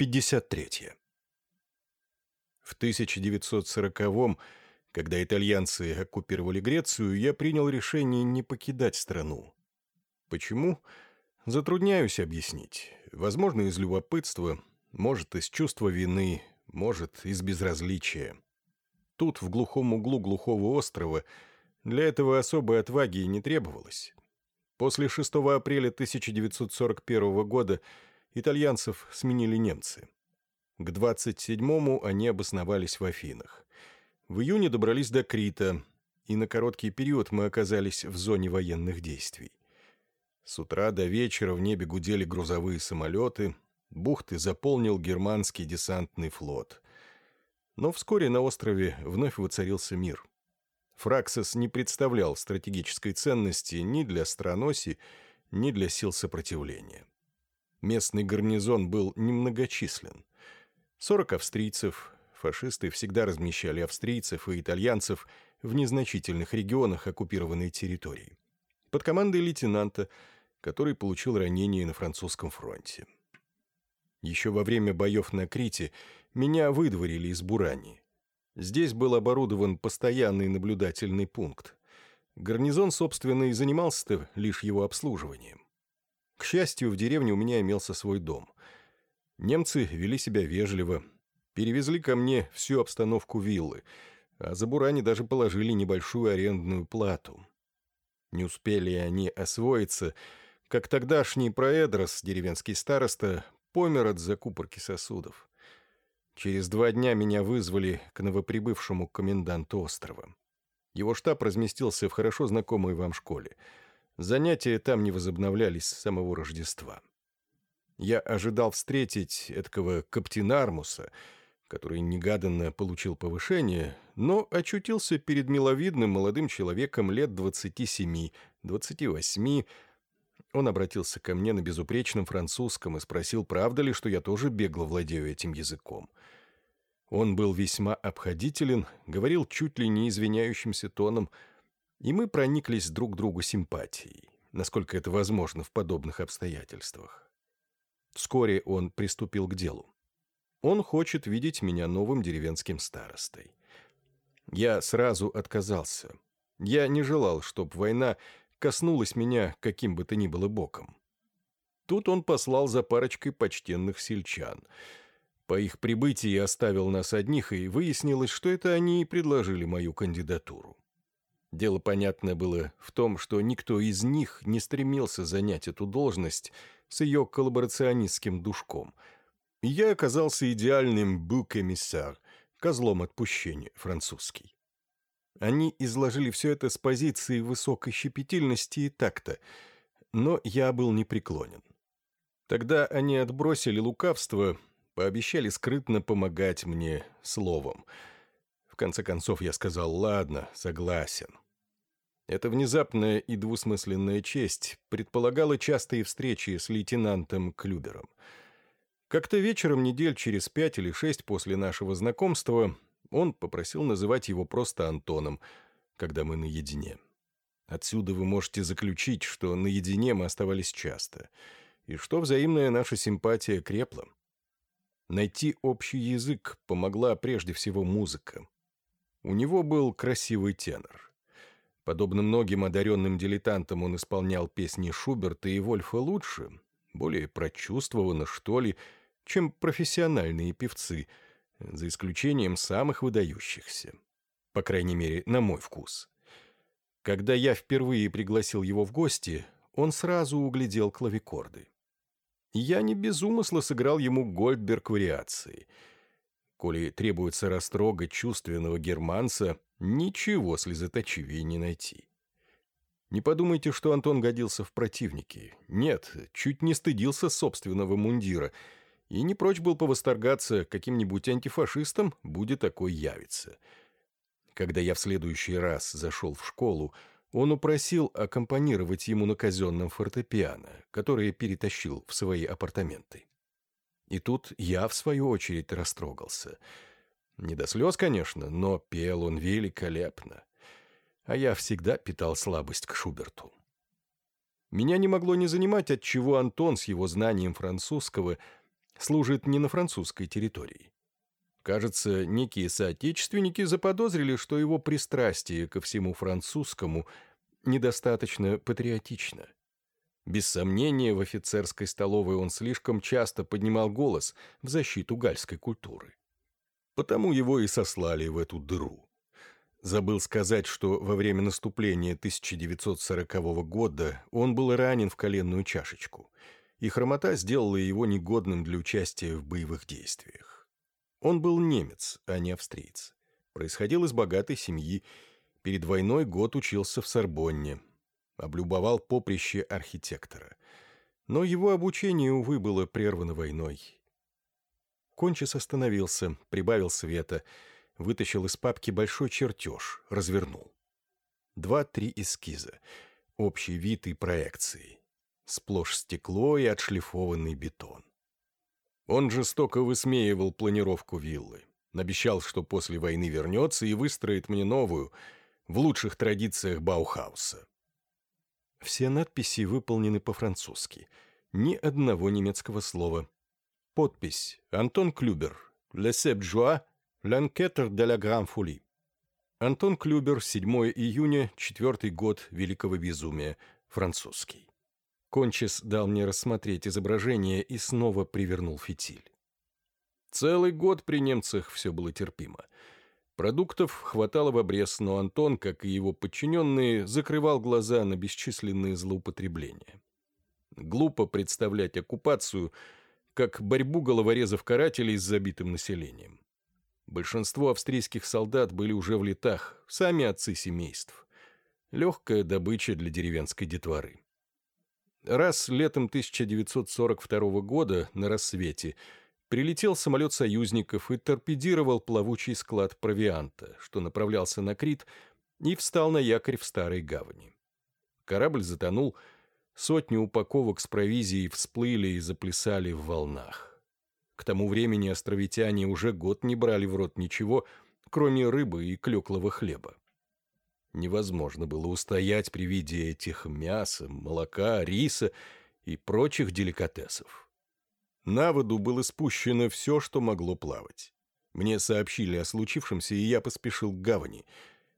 53. В 1940-м, когда итальянцы оккупировали Грецию, я принял решение не покидать страну. Почему? Затрудняюсь объяснить. Возможно, из любопытства, может, из чувства вины, может, из безразличия. Тут, в глухом углу глухого острова, для этого особой отваги не требовалось. После 6 апреля 1941 года итальянцев сменили немцы. К 27-му они обосновались в Афинах. В июне добрались до Крита, и на короткий период мы оказались в зоне военных действий. С утра до вечера в небе гудели грузовые самолеты, бухты заполнил германский десантный флот. Но вскоре на острове вновь воцарился мир. Фраксос не представлял стратегической ценности ни для страноси, ни для сил сопротивления. Местный гарнизон был немногочислен. Сорок австрийцев, фашисты всегда размещали австрийцев и итальянцев в незначительных регионах оккупированной территории. Под командой лейтенанта, который получил ранение на французском фронте. Еще во время боев на Крите меня выдворили из Бурани. Здесь был оборудован постоянный наблюдательный пункт. Гарнизон, собственно, и занимался лишь его обслуживанием. К счастью, в деревне у меня имелся свой дом. Немцы вели себя вежливо, перевезли ко мне всю обстановку виллы, а за Бурани даже положили небольшую арендную плату. Не успели они освоиться, как тогдашний проэдрос, деревенский староста, помер от закупорки сосудов. Через два дня меня вызвали к новоприбывшему коменданту острова. Его штаб разместился в хорошо знакомой вам школе. Занятия там не возобновлялись с самого Рождества. Я ожидал встретить этого Каптинармуса, который негаданно получил повышение, но очутился перед миловидным молодым человеком лет 27-28. Он обратился ко мне на безупречном французском и спросил, правда ли, что я тоже бегло владею этим языком. Он был весьма обходителен, говорил чуть ли не извиняющимся тоном, и мы прониклись друг другу симпатией, насколько это возможно в подобных обстоятельствах. Вскоре он приступил к делу. Он хочет видеть меня новым деревенским старостой. Я сразу отказался. Я не желал, чтобы война коснулась меня каким бы то ни было боком. Тут он послал за парочкой почтенных сельчан. По их прибытии оставил нас одних, и выяснилось, что это они и предложили мою кандидатуру. Дело, понятно, было в том, что никто из них не стремился занять эту должность с ее коллаборационистским душком. Я оказался идеальным бу-комиссар, козлом отпущения французский. Они изложили все это с позиции высокой щепетильности и такта, но я был непреклонен. Тогда они отбросили лукавство, пообещали скрытно помогать мне словом. Конце концов я сказал «ладно, согласен». Эта внезапная и двусмысленная честь предполагала частые встречи с лейтенантом Клюбером. Как-то вечером недель через пять или шесть после нашего знакомства он попросил называть его просто Антоном, когда мы наедине. Отсюда вы можете заключить, что наедине мы оставались часто, и что взаимная наша симпатия крепла. Найти общий язык помогла прежде всего музыка. У него был красивый тенор. Подобно многим одаренным дилетантам он исполнял песни Шуберта и Вольфа лучше, более прочувствованно, что ли, чем профессиональные певцы, за исключением самых выдающихся. По крайней мере, на мой вкус. Когда я впервые пригласил его в гости, он сразу углядел клавикорды. Я не без умысла сыграл ему Гольдберг вариации. Коли требуется растрогать чувственного германца, Ничего слезоточивее не найти. Не подумайте, что Антон годился в противники. Нет, чуть не стыдился собственного мундира и не прочь был повосторгаться каким-нибудь антифашистом, будет такой явиться. Когда я в следующий раз зашел в школу, он упросил аккомпанировать ему на казенном фортепиано, которое перетащил в свои апартаменты. И тут я, в свою очередь, растрогался — не до слез, конечно, но пел он великолепно. А я всегда питал слабость к Шуберту. Меня не могло не занимать, отчего Антон с его знанием французского служит не на французской территории. Кажется, некие соотечественники заподозрили, что его пристрастие ко всему французскому недостаточно патриотично. Без сомнения, в офицерской столовой он слишком часто поднимал голос в защиту гальской культуры. Потому его и сослали в эту дыру. Забыл сказать, что во время наступления 1940 года он был ранен в коленную чашечку, и хромота сделала его негодным для участия в боевых действиях. Он был немец, а не австриец. Происходил из богатой семьи. Перед войной год учился в Сорбонне. Облюбовал поприще архитектора. Но его обучение, увы, было прервано войной. Кончис остановился, прибавил света — вытащил из папки большой чертеж, развернул. Два-три эскиза, общий вид и проекции. Сплошь стекло и отшлифованный бетон. Он жестоко высмеивал планировку виллы. Обещал, что после войны вернется и выстроит мне новую, в лучших традициях Баухауса. Все надписи выполнены по-французски. Ни одного немецкого слова. Подпись «Антон Клюбер. Le 7 juin L'enquête de la Grande Folie. Антон Клюбер, 7 июня, четвертый год Великого Безумия, французский. Кончис дал мне рассмотреть изображение и снова привернул фитиль. Целый год при немцах все было терпимо. Продуктов хватало в обрез, но Антон, как и его подчиненные, закрывал глаза на бесчисленные злоупотребления. Глупо представлять оккупацию как борьбу головорезов-карателей с забитым населением. Большинство австрийских солдат были уже в летах, сами отцы семейств. Легкая добыча для деревенской детворы. Раз летом 1942 года на рассвете прилетел самолет союзников и торпедировал плавучий склад провианта, что направлялся на Крит, и встал на якорь в Старой Гавани. Корабль затонул, сотни упаковок с провизией всплыли и заплясали в волнах. К тому времени островитяне уже год не брали в рот ничего, кроме рыбы и клеклого хлеба. Невозможно было устоять при виде этих мяса, молока, риса и прочих деликатесов. На воду было спущено все, что могло плавать. Мне сообщили о случившемся, и я поспешил к гавани.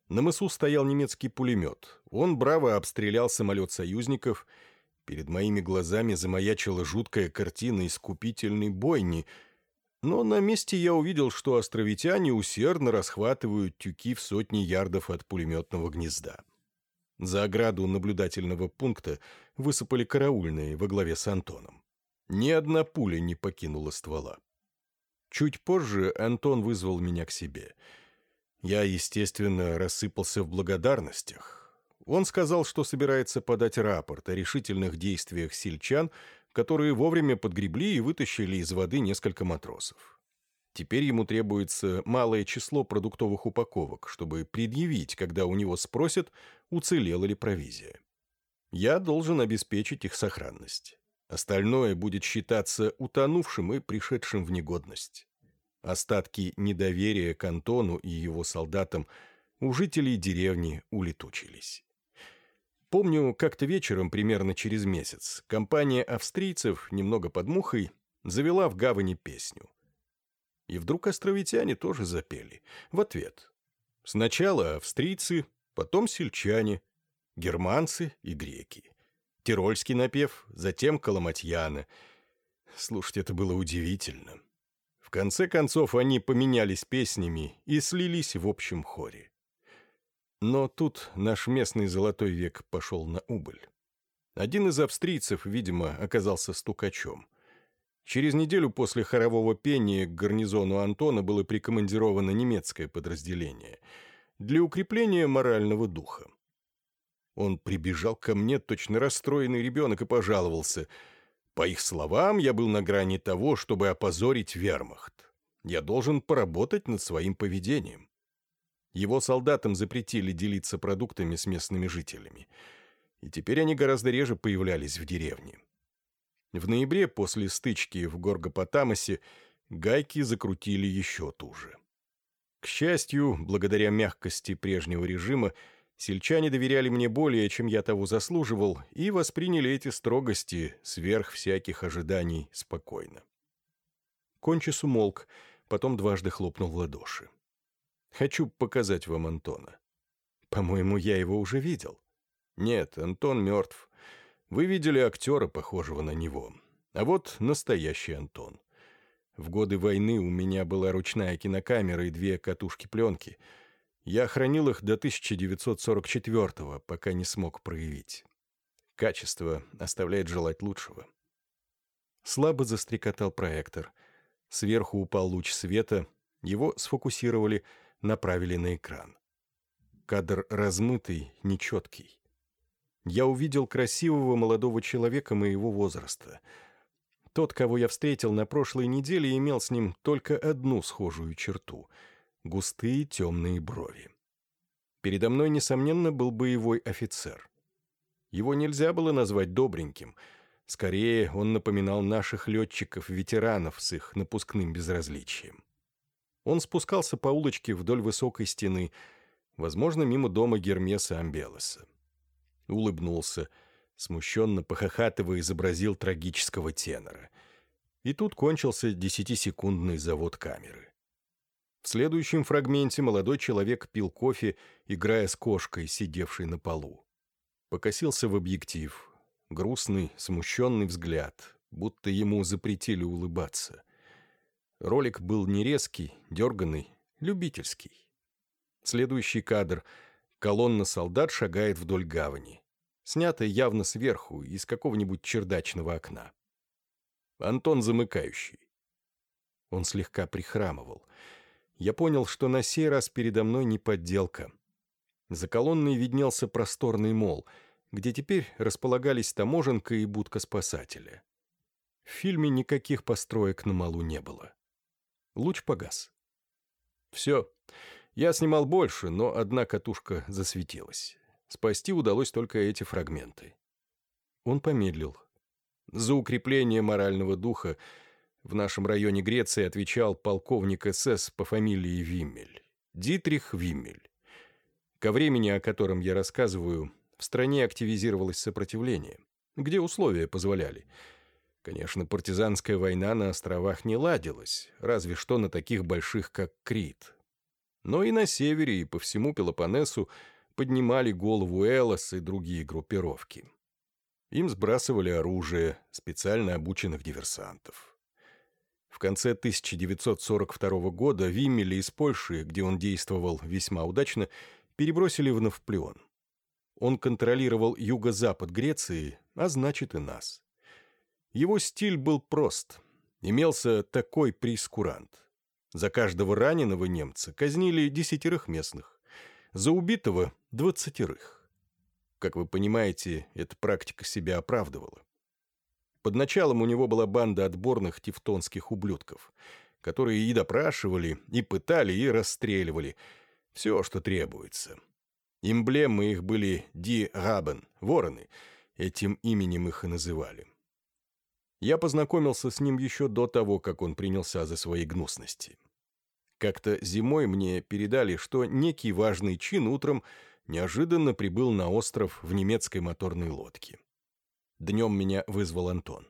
На мысу стоял немецкий пулемет. Он браво обстрелял самолет союзников — Перед моими глазами замаячила жуткая картина искупительной бойни, но на месте я увидел, что островитяне усердно расхватывают тюки в сотни ярдов от пулеметного гнезда. За ограду наблюдательного пункта высыпали караульные во главе с Антоном. Ни одна пуля не покинула ствола. Чуть позже Антон вызвал меня к себе. Я, естественно, рассыпался в благодарностях, он сказал, что собирается подать рапорт о решительных действиях сельчан, которые вовремя подгребли и вытащили из воды несколько матросов. Теперь ему требуется малое число продуктовых упаковок, чтобы предъявить, когда у него спросят, уцелела ли провизия. Я должен обеспечить их сохранность. Остальное будет считаться утонувшим и пришедшим в негодность. Остатки недоверия к Антону и его солдатам у жителей деревни улетучились. Помню, как-то вечером, примерно через месяц, компания австрийцев, немного под мухой, завела в гавани песню. И вдруг островитяне тоже запели. В ответ. Сначала австрийцы, потом сельчане, германцы и греки. Тирольский напев, затем коломатьяна. Слушать это было удивительно. В конце концов они поменялись песнями и слились в общем хоре. Но тут наш местный золотой век пошел на убыль. Один из австрийцев, видимо, оказался стукачом. Через неделю после хорового пения к гарнизону Антона было прикомандировано немецкое подразделение для укрепления морального духа. Он прибежал ко мне, точно расстроенный ребенок, и пожаловался. По их словам, я был на грани того, чтобы опозорить вермахт. Я должен поработать над своим поведением. Его солдатам запретили делиться продуктами с местными жителями. И теперь они гораздо реже появлялись в деревне. В ноябре, после стычки в Горгопотамосе, гайки закрутили еще туже. К счастью, благодаря мягкости прежнего режима, сельчане доверяли мне более, чем я того заслуживал, и восприняли эти строгости сверх всяких ожиданий спокойно. Кончис умолк, потом дважды хлопнул в ладоши. «Хочу показать вам Антона». «По-моему, я его уже видел». «Нет, Антон мертв. Вы видели актера, похожего на него. А вот настоящий Антон. В годы войны у меня была ручная кинокамера и две катушки пленки. Я хранил их до 1944-го, пока не смог проявить. Качество оставляет желать лучшего. Слабо застрекотал проектор. Сверху упал луч света, его сфокусировали, направили на экран. Кадр размытый, нечеткий. Я увидел красивого молодого человека моего возраста — тот, кого я встретил на прошлой неделе, имел с ним только одну схожую черту — густые темные брови. Передо мной, несомненно, был боевой офицер. Его нельзя было назвать добреньким. Скорее, он напоминал наших летчиков-ветеранов с их напускным безразличием. Он спускался по улочке вдоль высокой стены, возможно, мимо дома Гермеса Амбелоса. Улыбнулся — смущенно похохатывая изобразил трагического тенора. И тут кончился десятисекундный завод камеры. В следующем фрагменте молодой человек пил кофе, играя с кошкой, сидевшей на полу. Покосился в объектив. Грустный, смущенный взгляд, будто ему запретили улыбаться. Ролик был не резкий, дерганный, любительский. Следующий кадр. Колонна солдат шагает вдоль гавани снятое явно сверху, из какого-нибудь чердачного окна. Антон замыкающий. Он слегка прихрамывал. Я понял, что на сей раз передо мной не подделка. За колонной виднелся просторный мол, где теперь располагались таможенка и будка спасателя. В фильме никаких построек на малу не было. Луч погас. Все. Я снимал больше, но одна катушка засветилась. Спасти удалось только эти фрагменты. Он помедлил. За укрепление морального духа в нашем районе Греции отвечал полковник СС по фамилии Виммель. Дитрих Виммель. Ко времени, о котором я рассказываю, в стране активизировалось сопротивление, где условия позволяли. Конечно, партизанская война на островах не ладилась, разве что на таких больших, как Крит. Но и на севере, и по всему Пелопоннесу поднимали голову Элос и другие группировки. Им сбрасывали оружие специально обученных диверсантов. В конце 1942 года Виммеля из Польши, где он действовал весьма удачно, перебросили в Навплеон. Он контролировал юго-запад Греции, а значит и нас. Его стиль был прост. Имелся такой прескурант. За каждого раненого немца казнили десятерых местных за убитого – двадцатерых. Как вы понимаете, эта практика себя оправдывала. Под началом у него была банда отборных тевтонских ублюдков, которые и допрашивали, и пытали, и расстреливали. Все, что требуется. Эмблемы их были «Ди Рабен» — вороны. Этим именем их и называли. Я познакомился с ним еще до того, как он принялся за свои гнусности. Как-то зимой мне передали, что некий важный чин утром неожиданно прибыл на остров в немецкой моторной лодке. Днем меня вызвал Антон.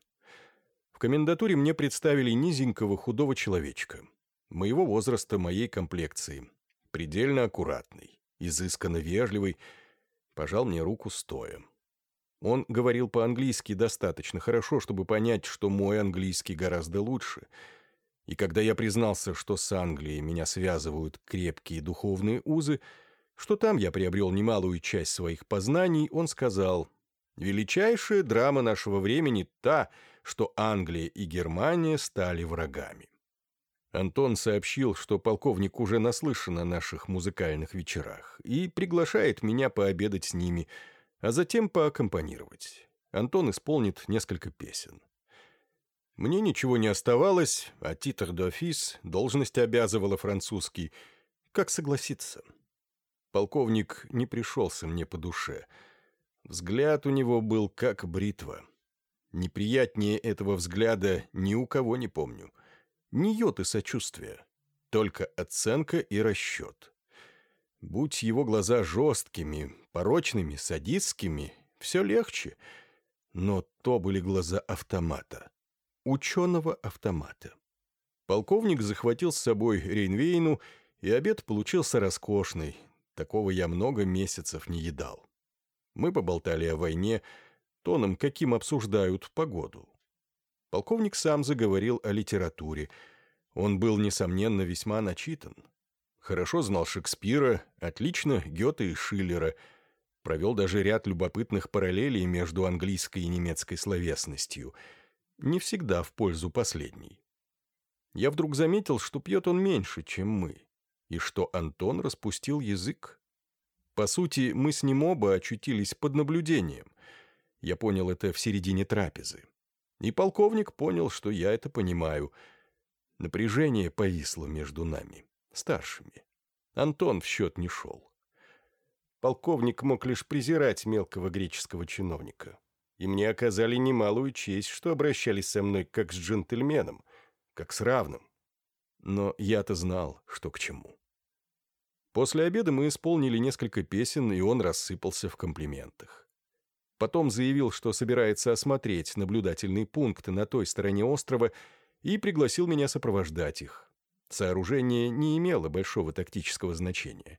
В комендатуре мне представили низенького худого человечка, моего возраста, моей комплекции, предельно аккуратный, изысканно вежливый, пожал мне руку стоя. Он говорил по-английски достаточно хорошо, чтобы понять, что мой английский гораздо лучше — и когда я признался, что с Англией меня связывают крепкие духовные узы, что там я приобрел немалую часть своих познаний, он сказал, «Величайшая драма нашего времени та, что Англия и Германия стали врагами». Антон сообщил, что полковник уже наслышан о наших музыкальных вечерах и приглашает меня пообедать с ними, а затем поаккомпанировать. Антон исполнит несколько песен. Мне ничего не оставалось, а титр d'office, должность обязывала французский. Как согласиться? Полковник не пришелся мне по душе. Взгляд у него был как бритва. Неприятнее этого взгляда ни у кого не помню. Ни йоты сочувствия, только оценка и расчет. Будь его глаза жесткими, порочными, садистскими, все легче. Но то были глаза автомата ученого автомата. Полковник захватил с собой Рейнвейну, и обед получился роскошный. Такого я много месяцев не едал. Мы поболтали о войне, тоном, каким обсуждают погоду. Полковник сам заговорил о литературе. Он был, несомненно, весьма начитан. Хорошо знал Шекспира, отлично Гёте и Шиллера. Провел даже ряд любопытных параллелей между английской и немецкой словесностью. Не всегда в пользу последней. Я вдруг заметил, что пьет он меньше, чем мы, и что Антон распустил язык. По сути, мы с ним оба очутились под наблюдением. Я понял это в середине трапезы. И полковник понял, что я это понимаю. Напряжение повисло между нами, старшими. Антон в счет не шел. Полковник мог лишь презирать мелкого греческого чиновника. И мне оказали немалую честь, что обращались со мной как с джентльменом, как с равным. Но я-то знал, что к чему. После обеда мы исполнили несколько песен, и он рассыпался в комплиментах. Потом заявил, что собирается осмотреть наблюдательные пункты на той стороне острова и пригласил меня сопровождать их. Сооружение не имело большого тактического значения.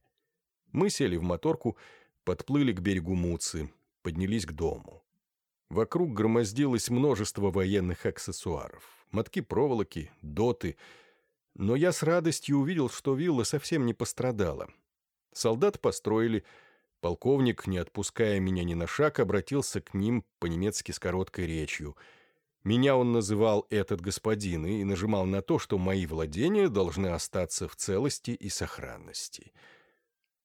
Мы сели в моторку, подплыли к берегу Муцы, поднялись к дому. Вокруг громоздилось множество военных аксессуаров. Мотки проволоки, доты — но я с радостью увидел, что вилла совсем не пострадала. Солдат построили, полковник, не отпуская меня ни на шаг, обратился к ним по-немецки с короткой речью. Меня он называл «этот господин» и нажимал на то, что мои владения должны остаться в целости и сохранности.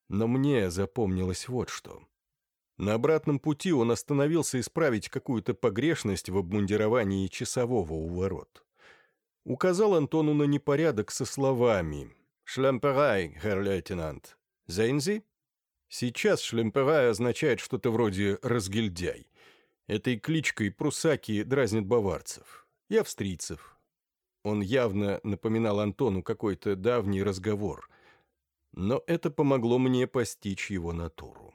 Но мне запомнилось вот что. На обратном пути он остановился исправить какую-то погрешность в обмундировании часового у ворот указал Антону на непорядок со словами «Шлемперай, герр лейтенант. Зейнзи?» Сейчас шлемперай означает что-то вроде «разгильдяй». Этой кличкой прусаки дразнят баварцев и австрийцев. Он явно напоминал Антону какой-то давний разговор. Но это помогло мне постичь его натуру.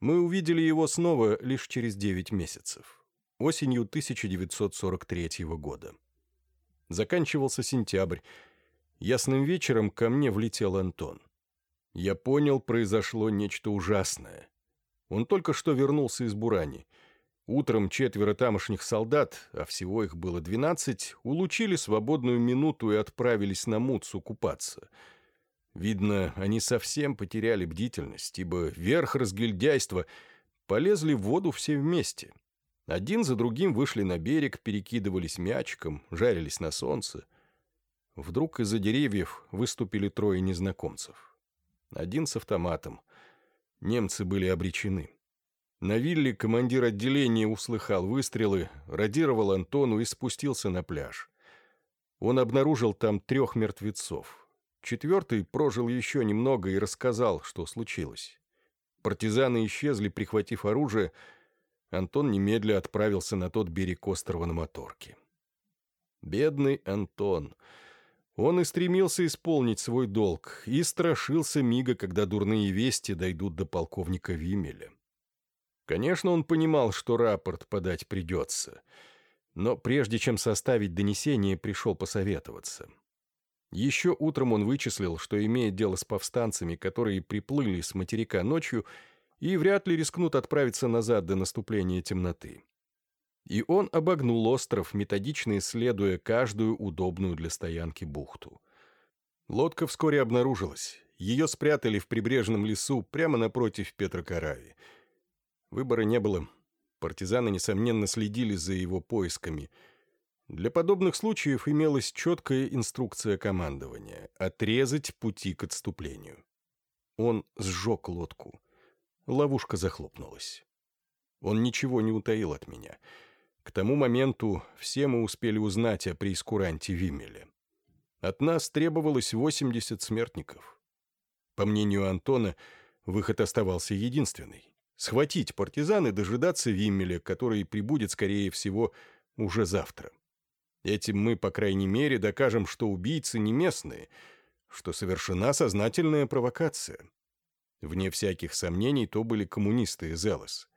Мы увидели его снова лишь через девять месяцев, осенью 1943 года. Заканчивался сентябрь. Ясным вечером ко мне влетел Антон. Я понял, произошло нечто ужасное. Он только что вернулся из Бурани. Утром четверо тамошних солдат, а всего их было двенадцать, улучили свободную минуту и отправились на Муцу купаться. Видно, они совсем потеряли бдительность, ибо верх разгильдяйства полезли в воду все вместе. Один за другим вышли на берег, перекидывались мячиком, жарились на солнце. Вдруг из-за деревьев выступили трое незнакомцев. Один с автоматом. Немцы были обречены. На вилле командир отделения услыхал выстрелы, радировал Антону и спустился на пляж. Он обнаружил там трех мертвецов. Четвертый прожил еще немного и рассказал, что случилось. Партизаны исчезли, прихватив оружие, Антон немедля отправился на тот берег острова на моторке. Бедный Антон. Он и стремился исполнить свой долг, и страшился мига, когда дурные вести дойдут до полковника Вимеля. Конечно, он понимал, что рапорт подать придется, но прежде чем составить донесение, пришел посоветоваться. Еще утром он вычислил, что имеет дело с повстанцами, которые приплыли с материка ночью и вряд ли рискнут отправиться назад до наступления темноты. И он обогнул остров, методично исследуя каждую удобную для стоянки бухту. Лодка вскоре обнаружилась. Ее спрятали в прибрежном лесу прямо напротив Петрокарави. Выбора не было. Партизаны, несомненно, следили за его поисками. Для подобных случаев имелась четкая инструкция командования — отрезать пути к отступлению. Он сжег лодку — Ловушка захлопнулась. Он ничего не утаил от меня. К тому моменту все мы успели узнать о преискуранте Вимеле. От нас требовалось 80 смертников. По мнению Антона, выход оставался единственный. Схватить партизан и дожидаться Виммеля, который прибудет, скорее всего, уже завтра. Этим мы, по крайней мере, докажем, что убийцы не местные, что совершена сознательная провокация. Вне всяких сомнений, то были коммунисты из Элос.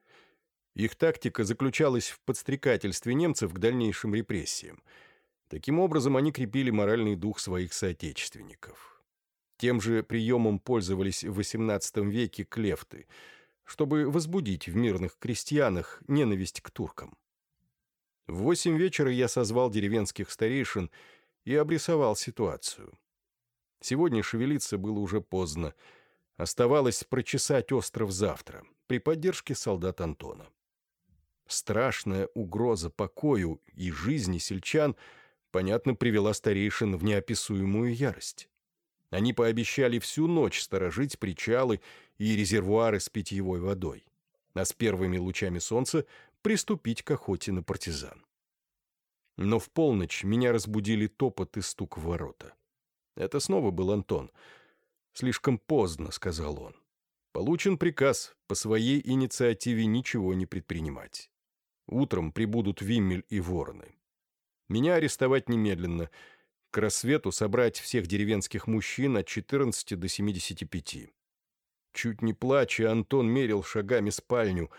Их тактика заключалась в подстрекательстве немцев к дальнейшим репрессиям. Таким образом, они крепили моральный дух своих соотечественников. Тем же приемом пользовались в XVIII веке клефты, чтобы возбудить в мирных крестьянах ненависть к туркам. В восемь вечера я созвал деревенских старейшин и обрисовал ситуацию. Сегодня шевелиться было уже поздно. Оставалось прочесать остров завтра при поддержке солдат Антона. Страшная угроза покою и жизни сельчан, понятно, привела старейшин в неописуемую ярость. Они пообещали всю ночь сторожить причалы и резервуары с питьевой водой, а с первыми лучами солнца приступить к охоте на партизан. Но в полночь меня разбудили топот и стук в ворота. Это снова был Антон. «Слишком поздно», — сказал он. «Получен приказ по своей инициативе ничего не предпринимать. Утром прибудут Виммель и Вороны. Меня арестовать немедленно. К рассвету собрать всех деревенских мужчин от 14 до 75. Чуть не плача, Антон мерил шагами спальню,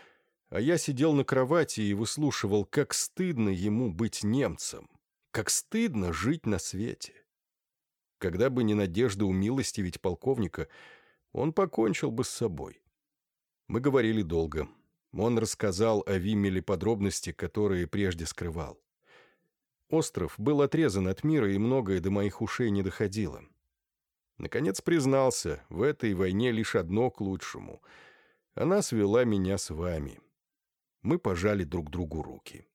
а я сидел на кровати и выслушивал, как стыдно ему быть немцем, как стыдно жить на свете. Когда бы не надежда умилостивить полковника, он покончил бы с собой. Мы говорили долго. Он рассказал о Виммеле подробности, которые прежде скрывал. Остров был отрезан от мира, и многое до моих ушей не доходило. Наконец признался, в этой войне лишь одно к лучшему. Она свела меня с вами. Мы пожали друг другу руки.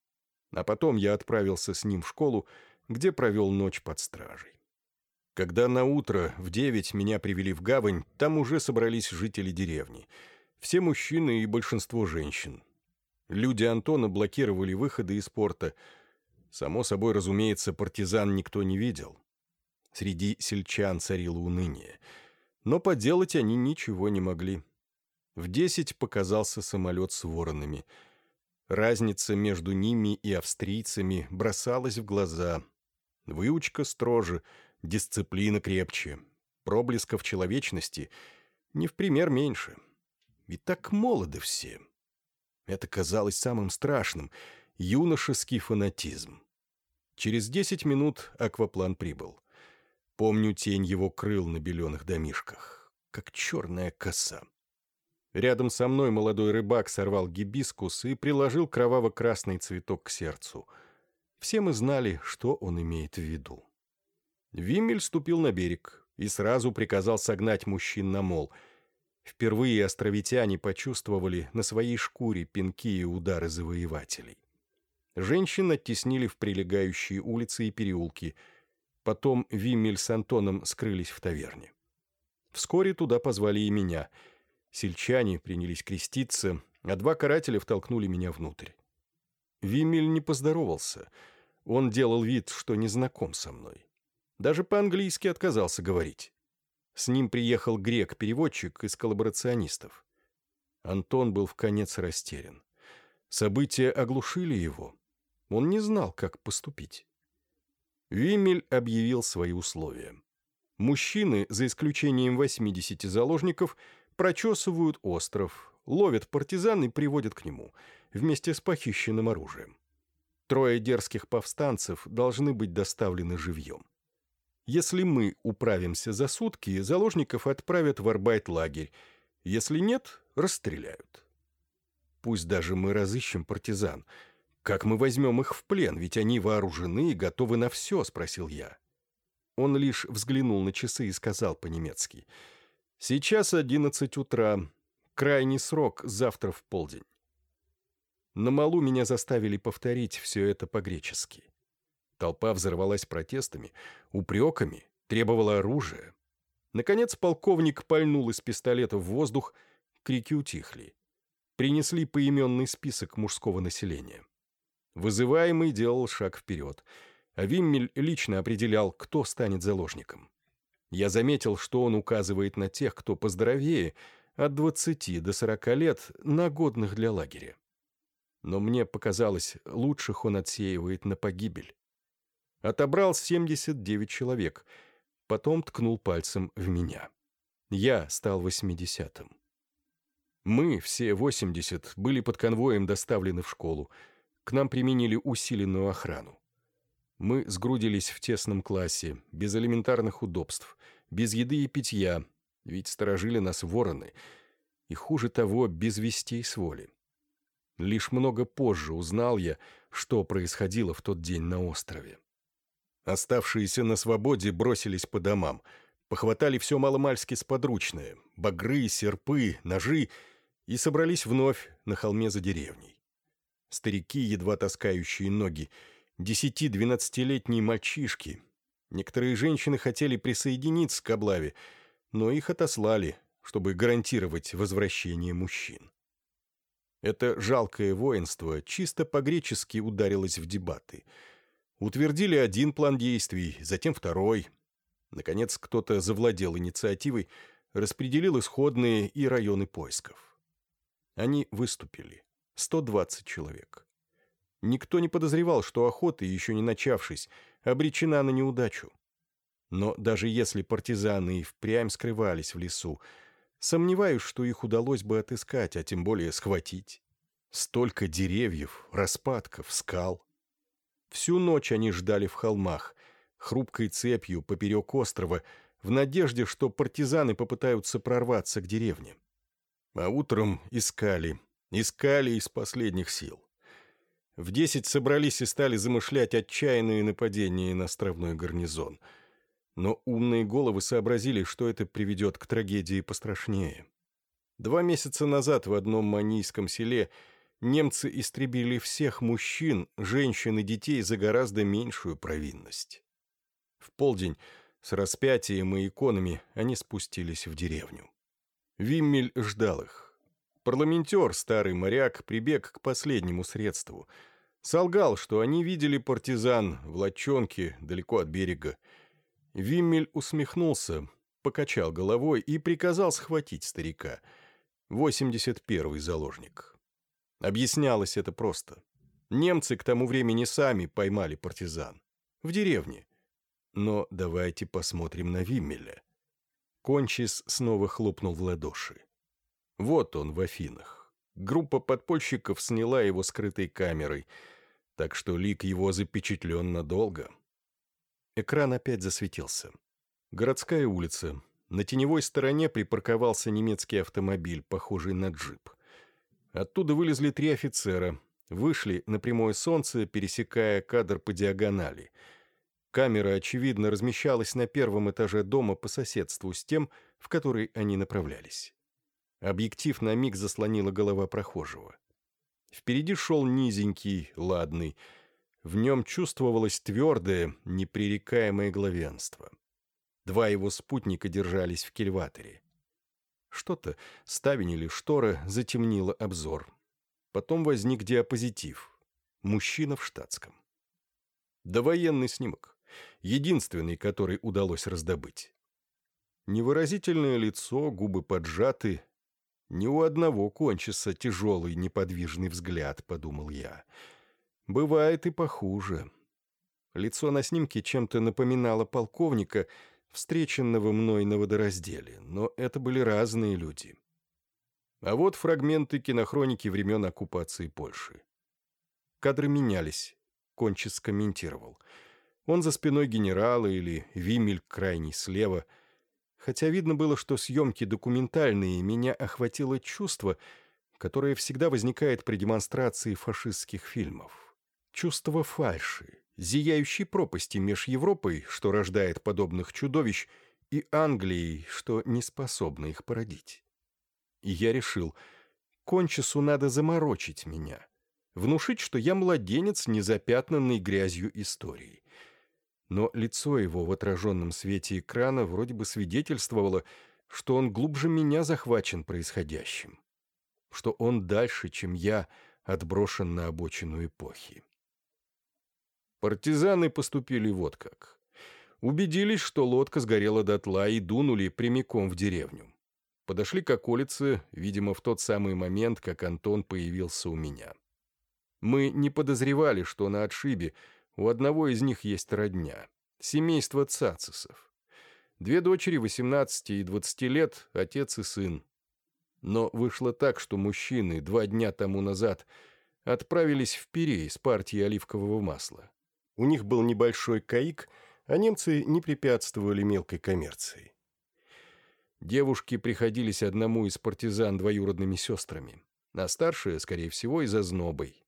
А потом я отправился с ним в школу, где провел ночь под стражей. Когда на утро в девять меня привели в гавань, там уже собрались жители деревни — все мужчины и большинство женщин. Люди Антона блокировали выходы из порта. Само собой, разумеется, партизан никто не видел. Среди сельчан царило уныние. Но поделать они ничего не могли. В десять показался самолет с воронами. Разница между ними и австрийцами бросалась в глаза. Выучка строже, дисциплина крепче, проблесков человечности не в пример меньше — и так молоды все. Это казалось самым страшным — юношеский фанатизм. Через десять минут акваплан прибыл. Помню тень его крыл на беленых домишках, как черная коса. Рядом со мной молодой рыбак сорвал гибискус и приложил кроваво-красный цветок к сердцу. Все мы знали, что он имеет в виду. Виммель ступил на берег и сразу приказал согнать мужчин на мол — Впервые островитяне почувствовали на своей шкуре пинки и удары завоевателей. Женщин оттеснили в прилегающие улицы и переулки. Потом Виммель с Антоном скрылись в таверне. Вскоре туда позвали и меня. Сельчане принялись креститься, а два карателя втолкнули меня внутрь. Виммель не поздоровался. Он делал вид, что не знаком со мной. Даже по-английски отказался говорить. С ним приехал грек-переводчик из коллаборационистов. Антон был в конец растерян. События оглушили его. Он не знал, как поступить. Вимель объявил свои условия. Мужчины, за исключением 80 заложников, прочесывают остров, ловят партизан и приводят к нему, вместе с похищенным оружием. Трое дерзких повстанцев должны быть доставлены живьем. Если мы управимся за сутки, заложников отправят в арбайт-лагерь. Если нет, расстреляют. Пусть даже мы разыщем партизан. Как мы возьмем их в плен, ведь они вооружены и готовы на все, спросил я. Он лишь взглянул на часы и сказал по-немецки. «Сейчас одиннадцать утра. Крайний срок завтра в полдень». На малу меня заставили повторить все это по-гречески. Толпа взорвалась протестами, упреками, требовала оружия. Наконец полковник пальнул из пистолета в воздух, крики утихли. Принесли поименный список мужского населения. Вызываемый делал шаг вперед, а Виммель лично определял, кто станет заложником. Я заметил, что он указывает на тех, кто поздоровее, от 20 до 40 лет, на годных для лагеря. Но мне показалось, лучших он отсеивает на погибель. Отобрал 79 человек. Потом ткнул пальцем в меня. Я стал восьмидесятым. Мы, все 80, были под конвоем доставлены в школу. К нам применили усиленную охрану. Мы сгрудились в тесном классе, без элементарных удобств, без еды и питья, ведь сторожили нас вороны, и хуже того, без вестей с воли. Лишь много позже узнал я, что происходило в тот день на острове. Оставшиеся на свободе бросились по домам, похватали все маломальски сподручное — багры, серпы, ножи — и собрались вновь на холме за деревней. Старики, едва таскающие ноги, десяти-двенадцатилетние мальчишки. Некоторые женщины хотели присоединиться к облаве, но их отослали, чтобы гарантировать возвращение мужчин. Это жалкое воинство чисто по-гречески ударилось в дебаты. Утвердили один план действий, затем второй. Наконец, кто-то завладел инициативой, распределил исходные и районы поисков. Они выступили. 120 человек. Никто не подозревал, что охота, еще не начавшись, обречена на неудачу. Но даже если партизаны и впрямь скрывались в лесу, сомневаюсь, что их удалось бы отыскать, а тем более схватить. Столько деревьев, распадков, скал. Всю ночь они ждали в холмах, хрупкой цепью поперек острова, в надежде, что партизаны попытаются прорваться к деревне. А утром искали, искали из последних сил. В десять собрались и стали замышлять отчаянные нападения на островной гарнизон. Но умные головы сообразили, что это приведет к трагедии пострашнее. Два месяца назад в одном манийском селе немцы истребили всех мужчин, женщин и детей за гораздо меньшую провинность. В полдень с распятием и иконами они спустились в деревню. Виммель ждал их. Парламентер, старый моряк, прибег к последнему средству. Солгал, что они видели партизан в лодчонке далеко от берега. Виммель усмехнулся, покачал головой и приказал схватить старика. 81-й заложник. Объяснялось это просто. Немцы к тому времени сами поймали партизан. В деревне. Но давайте посмотрим на Виммеля. Кончис снова хлопнул в ладоши. Вот он в Афинах. Группа подпольщиков сняла его скрытой камерой, так что лик его запечатлен надолго. Экран опять засветился. Городская улица. На теневой стороне припарковался немецкий автомобиль, похожий на джип. Оттуда вылезли три офицера, вышли на прямое солнце, пересекая кадр по диагонали — Камера, очевидно, размещалась на первом этаже дома по соседству с тем, в который они направлялись. Объектив на миг заслонила голова прохожего. Впереди шел низенький, ладный. В нем чувствовалось твердое, непререкаемое главенство. Два его спутника держались в кильваторе. Что-то, ставень или штора, затемнило обзор. Потом возник диапозитив. Мужчина в штатском. Довоенный снимок единственный, который удалось раздобыть. Невыразительное лицо, губы поджаты. Ни у одного кончится тяжелый неподвижный взгляд, подумал я. Бывает и похуже. Лицо на снимке чем-то напоминало полковника, встреченного мной на водоразделе, но это были разные люди. А вот фрагменты кинохроники времен оккупации Польши. Кадры менялись. Кончис комментировал — он за спиной генерала или Вимель крайний слева. Хотя видно было, что съемки документальные, меня охватило чувство, которое всегда возникает при демонстрации фашистских фильмов. Чувство фальши, зияющей пропасти меж Европой, что рождает подобных чудовищ, и Англией, что не способна их породить. И я решил, кончису надо заморочить меня, внушить, что я младенец, незапятнанный грязью истории — но лицо его в отраженном свете экрана вроде бы свидетельствовало, что он глубже меня захвачен происходящим, что он дальше, чем я, отброшен на обочину эпохи. Партизаны поступили вот как. Убедились, что лодка сгорела дотла и дунули прямиком в деревню. Подошли к околице, видимо, в тот самый момент, как Антон появился у меня. Мы не подозревали, что на отшибе у одного из них есть родня. Семейство цацисов. Две дочери 18 и 20 лет, отец и сын. Но вышло так, что мужчины два дня тому назад отправились в Пирей с партией оливкового масла. У них был небольшой каик, а немцы не препятствовали мелкой коммерции. Девушки приходились одному из партизан двоюродными сестрами, а старшая, скорее всего, из ознобой.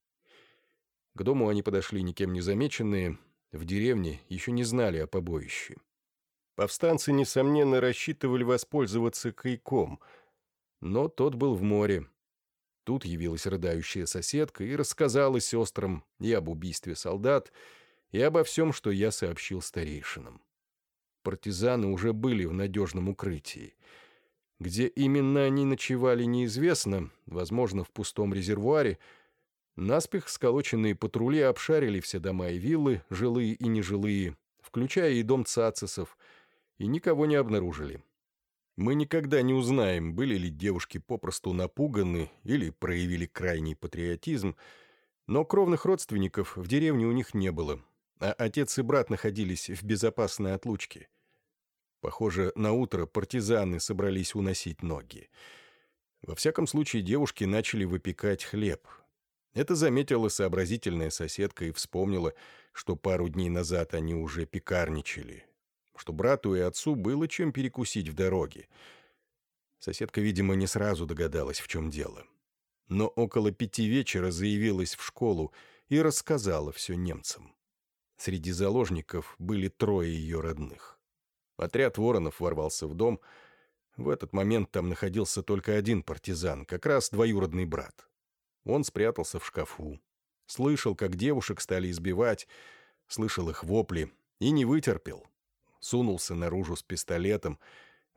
К дому они подошли никем не замеченные, в деревне еще не знали о побоище. Повстанцы, несомненно, рассчитывали воспользоваться кайком, но тот был в море. Тут явилась рыдающая соседка и рассказала сестрам и об убийстве солдат, и обо всем, что я сообщил старейшинам. Партизаны уже были в надежном укрытии. Где именно они ночевали, неизвестно, возможно, в пустом резервуаре, Наспех сколоченные патрули обшарили все дома и виллы, жилые и нежилые, включая и дом цацисов, и никого не обнаружили. Мы никогда не узнаем, были ли девушки попросту напуганы или проявили крайний патриотизм, но кровных родственников в деревне у них не было, а отец и брат находились в безопасной отлучке. Похоже, на утро партизаны собрались уносить ноги. Во всяком случае, девушки начали выпекать хлеб — это заметила сообразительная соседка и вспомнила, что пару дней назад они уже пекарничали, что брату и отцу было чем перекусить в дороге. Соседка, видимо, не сразу догадалась, в чем дело. Но около пяти вечера заявилась в школу и рассказала все немцам. Среди заложников были трое ее родных. Отряд воронов ворвался в дом. В этот момент там находился только один партизан, как раз двоюродный брат. Он спрятался в шкафу. Слышал, как девушек стали избивать, слышал их вопли и не вытерпел. Сунулся наружу с пистолетом,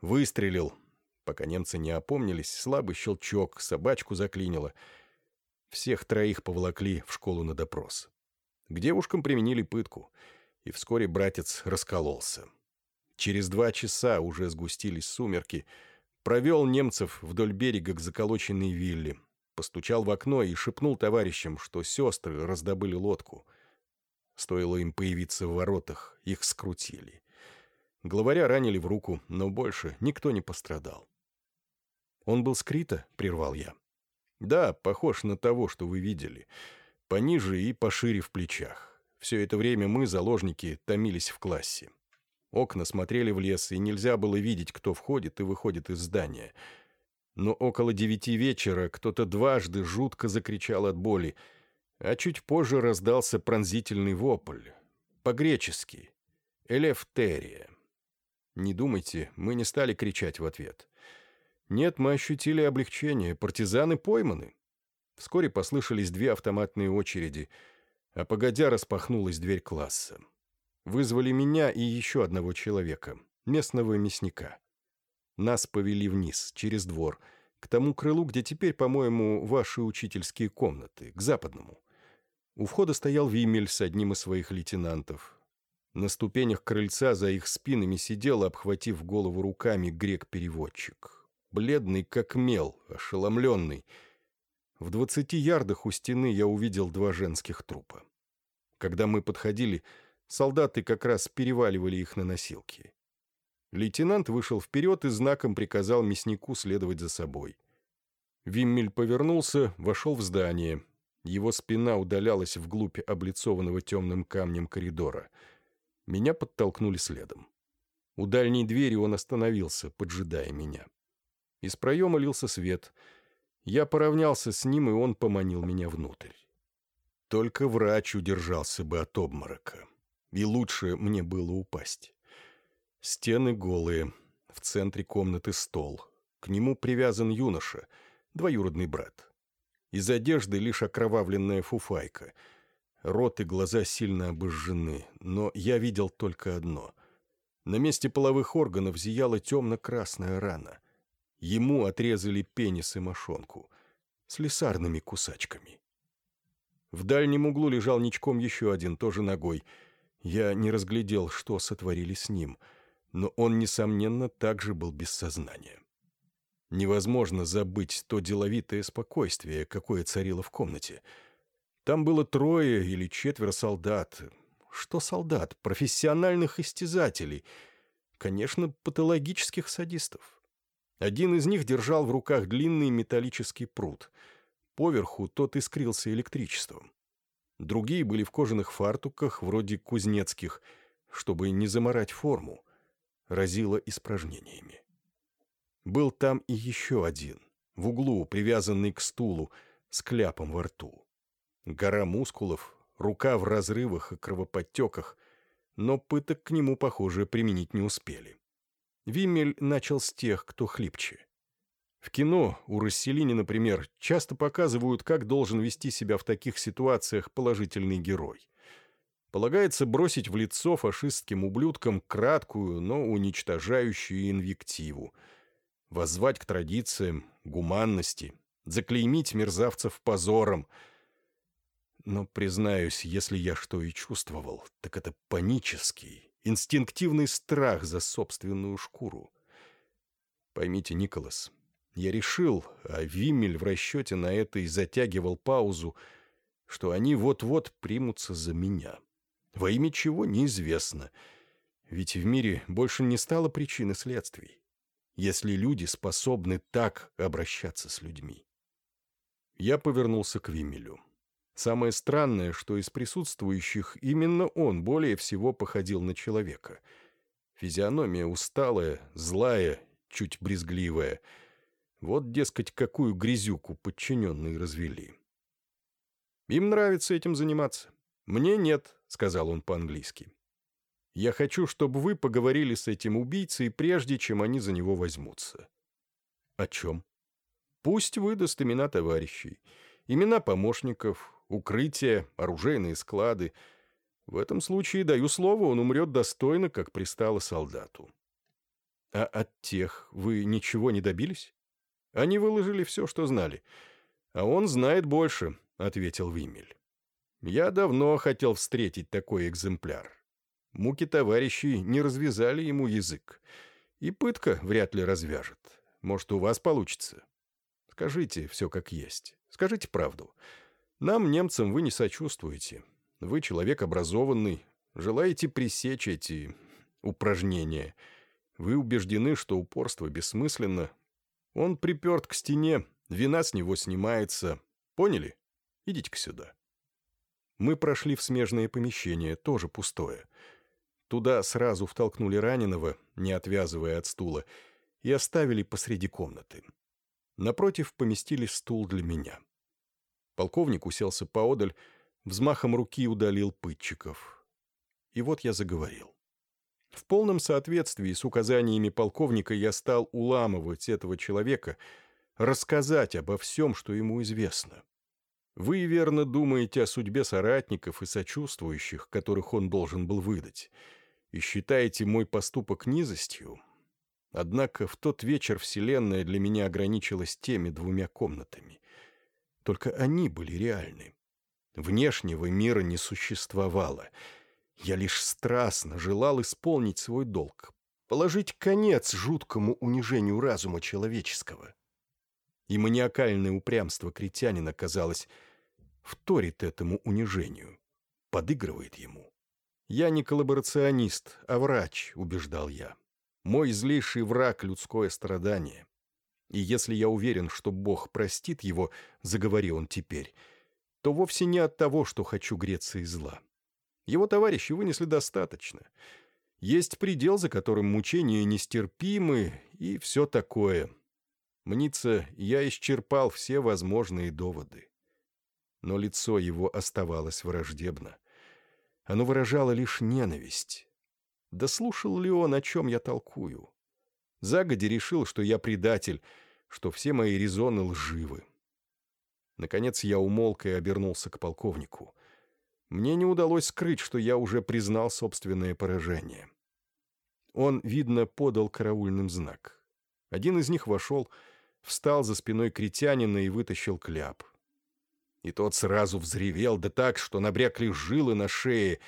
выстрелил. Пока немцы не опомнились, слабый щелчок, собачку заклинило. Всех троих поволокли в школу на допрос. К девушкам применили пытку, и вскоре братец раскололся. Через два часа уже сгустились сумерки, провел немцев вдоль берега к заколоченной вилле, постучал в окно и шепнул товарищам, что сестры раздобыли лодку. Стоило им появиться в воротах, их скрутили. Главаря ранили в руку, но больше никто не пострадал. «Он был скрита?» — прервал я. «Да, похож на того, что вы видели. Пониже и пошире в плечах. Все это время мы, заложники, томились в классе. Окна смотрели в лес, и нельзя было видеть, кто входит и выходит из здания — но около девяти вечера кто-то дважды жутко закричал от боли, а чуть позже раздался пронзительный вопль. По-гречески. «Элефтерия». Не думайте, мы не стали кричать в ответ. Нет, мы ощутили облегчение, партизаны пойманы. Вскоре послышались две автоматные очереди, а погодя распахнулась дверь класса. Вызвали меня и еще одного человека, местного мясника. Нас повели вниз, через двор, к тому крылу, где теперь, по-моему, ваши учительские комнаты, к западному. У входа стоял Вимель с одним из своих лейтенантов. На ступенях крыльца за их спинами сидел, обхватив голову руками, грек-переводчик. Бледный, как мел, ошеломленный. В двадцати ярдах у стены я увидел два женских трупа. Когда мы подходили, солдаты как раз переваливали их на носилки. Лейтенант вышел вперед и знаком приказал мяснику следовать за собой. Виммель повернулся, вошел в здание. Его спина удалялась вглубь облицованного темным камнем коридора. Меня подтолкнули следом. У дальней двери он остановился, поджидая меня. Из проема лился свет. Я поравнялся с ним, и он поманил меня внутрь. Только врач удержался бы от обморока. И лучше мне было упасть. Стены голые, в центре комнаты стол. К нему привязан юноша, двоюродный брат. Из одежды лишь окровавленная фуфайка. Рот и глаза сильно обожжены, но я видел только одно. На месте половых органов зияла темно-красная рана. Ему отрезали пенис и мошонку. С лесарными кусачками. В дальнем углу лежал ничком еще один, тоже ногой. Я не разглядел, что сотворили с ним — но он, несомненно, также был без сознания. Невозможно забыть то деловитое спокойствие, какое царило в комнате. Там было трое или четверо солдат. Что солдат? Профессиональных истязателей. Конечно, патологических садистов. Один из них держал в руках длинный металлический пруд. Поверху тот искрился электричеством. Другие были в кожаных фартуках, вроде кузнецких, чтобы не заморать форму. Разило испражнениями. Был там и еще один, в углу, привязанный к стулу, с кляпом во рту. Гора мускулов, рука в разрывах и кровоподтеках, но пыток к нему, похоже, применить не успели. Виммель начал с тех, кто хлипче. В кино у Расселини, например, часто показывают, как должен вести себя в таких ситуациях положительный герой. Полагается бросить в лицо фашистским ублюдкам краткую, но уничтожающую инвективу, воззвать к традициям, гуманности, заклеймить мерзавцев позором — но, признаюсь, если я что и чувствовал, так это панический, инстинктивный страх за собственную шкуру. Поймите, Николас, я решил, а Виммель в расчете на это и затягивал паузу, что они вот-вот примутся за меня. Во имя чего неизвестно, ведь в мире больше не стало причины следствий, если люди способны так обращаться с людьми. Я повернулся к Вимелю. Самое странное, что из присутствующих именно он более всего походил на человека. Физиономия усталая, злая, чуть брезгливая. Вот, дескать, какую грязюку подчиненные развели. «Им нравится этим заниматься. Мне нет», — сказал он по-английски. «Я хочу, чтобы вы поговорили с этим убийцей, прежде чем они за него возьмутся». «О чем?» «Пусть выдаст имена товарищей, имена помощников, укрытия, оружейные склады. В этом случае, даю слово, он умрет достойно, как пристало солдату. А от тех вы ничего не добились? Они выложили все, что знали. А он знает больше, — ответил Вимель. Я давно хотел встретить такой экземпляр. Муки товарищей не развязали ему язык. И пытка вряд ли развяжет. Может, у вас получится. Скажите все как есть. Скажите правду. Нам, немцам, вы не сочувствуете. Вы человек образованный, желаете пресечь эти упражнения. Вы убеждены, что упорство бессмысленно. Он приперт к стене, вина с него снимается. Поняли? Идите-ка сюда. Мы прошли в смежное помещение, тоже пустое. Туда сразу втолкнули раненого, не отвязывая от стула, и оставили посреди комнаты. Напротив поместили стул для меня. Полковник уселся поодаль, взмахом руки удалил пытчиков. И вот я заговорил. В полном соответствии с указаниями полковника я стал уламывать этого человека, рассказать обо всем, что ему известно. Вы верно думаете о судьбе соратников и сочувствующих, которых он должен был выдать, и считаете мой поступок низостью. Однако в тот вечер Вселенная для меня ограничилась теми двумя комнатами. Только они были реальны. Внешнего мира не существовало. Я лишь страстно желал исполнить свой долг, положить конец жуткому унижению разума человеческого. И маниакальное упрямство критянина, казалось, вторит этому унижению, подыгрывает ему. «Я не коллаборационист, а врач», — убеждал я. «Мой злейший враг — людское страдание. И если я уверен, что Бог простит его, заговорил он теперь, то вовсе не от того, что хочу из зла. Его товарищи вынесли достаточно. Есть предел, за которым мучения нестерпимы, и все такое. Мнится, я исчерпал все возможные доводы. Но лицо его оставалось враждебно. Оно выражало лишь ненависть. Да слушал ли он, о чем я толкую? Загоди решил, что я предатель, что все мои резоны лживы. Наконец я умолк и обернулся к полковнику. Мне не удалось скрыть, что я уже признал собственное поражение. Он, видно, подал караульным знак. Один из них вошел, встал за спиной критянина и вытащил кляп. И тот сразу взревел, да так, что набрякли жилы на шее.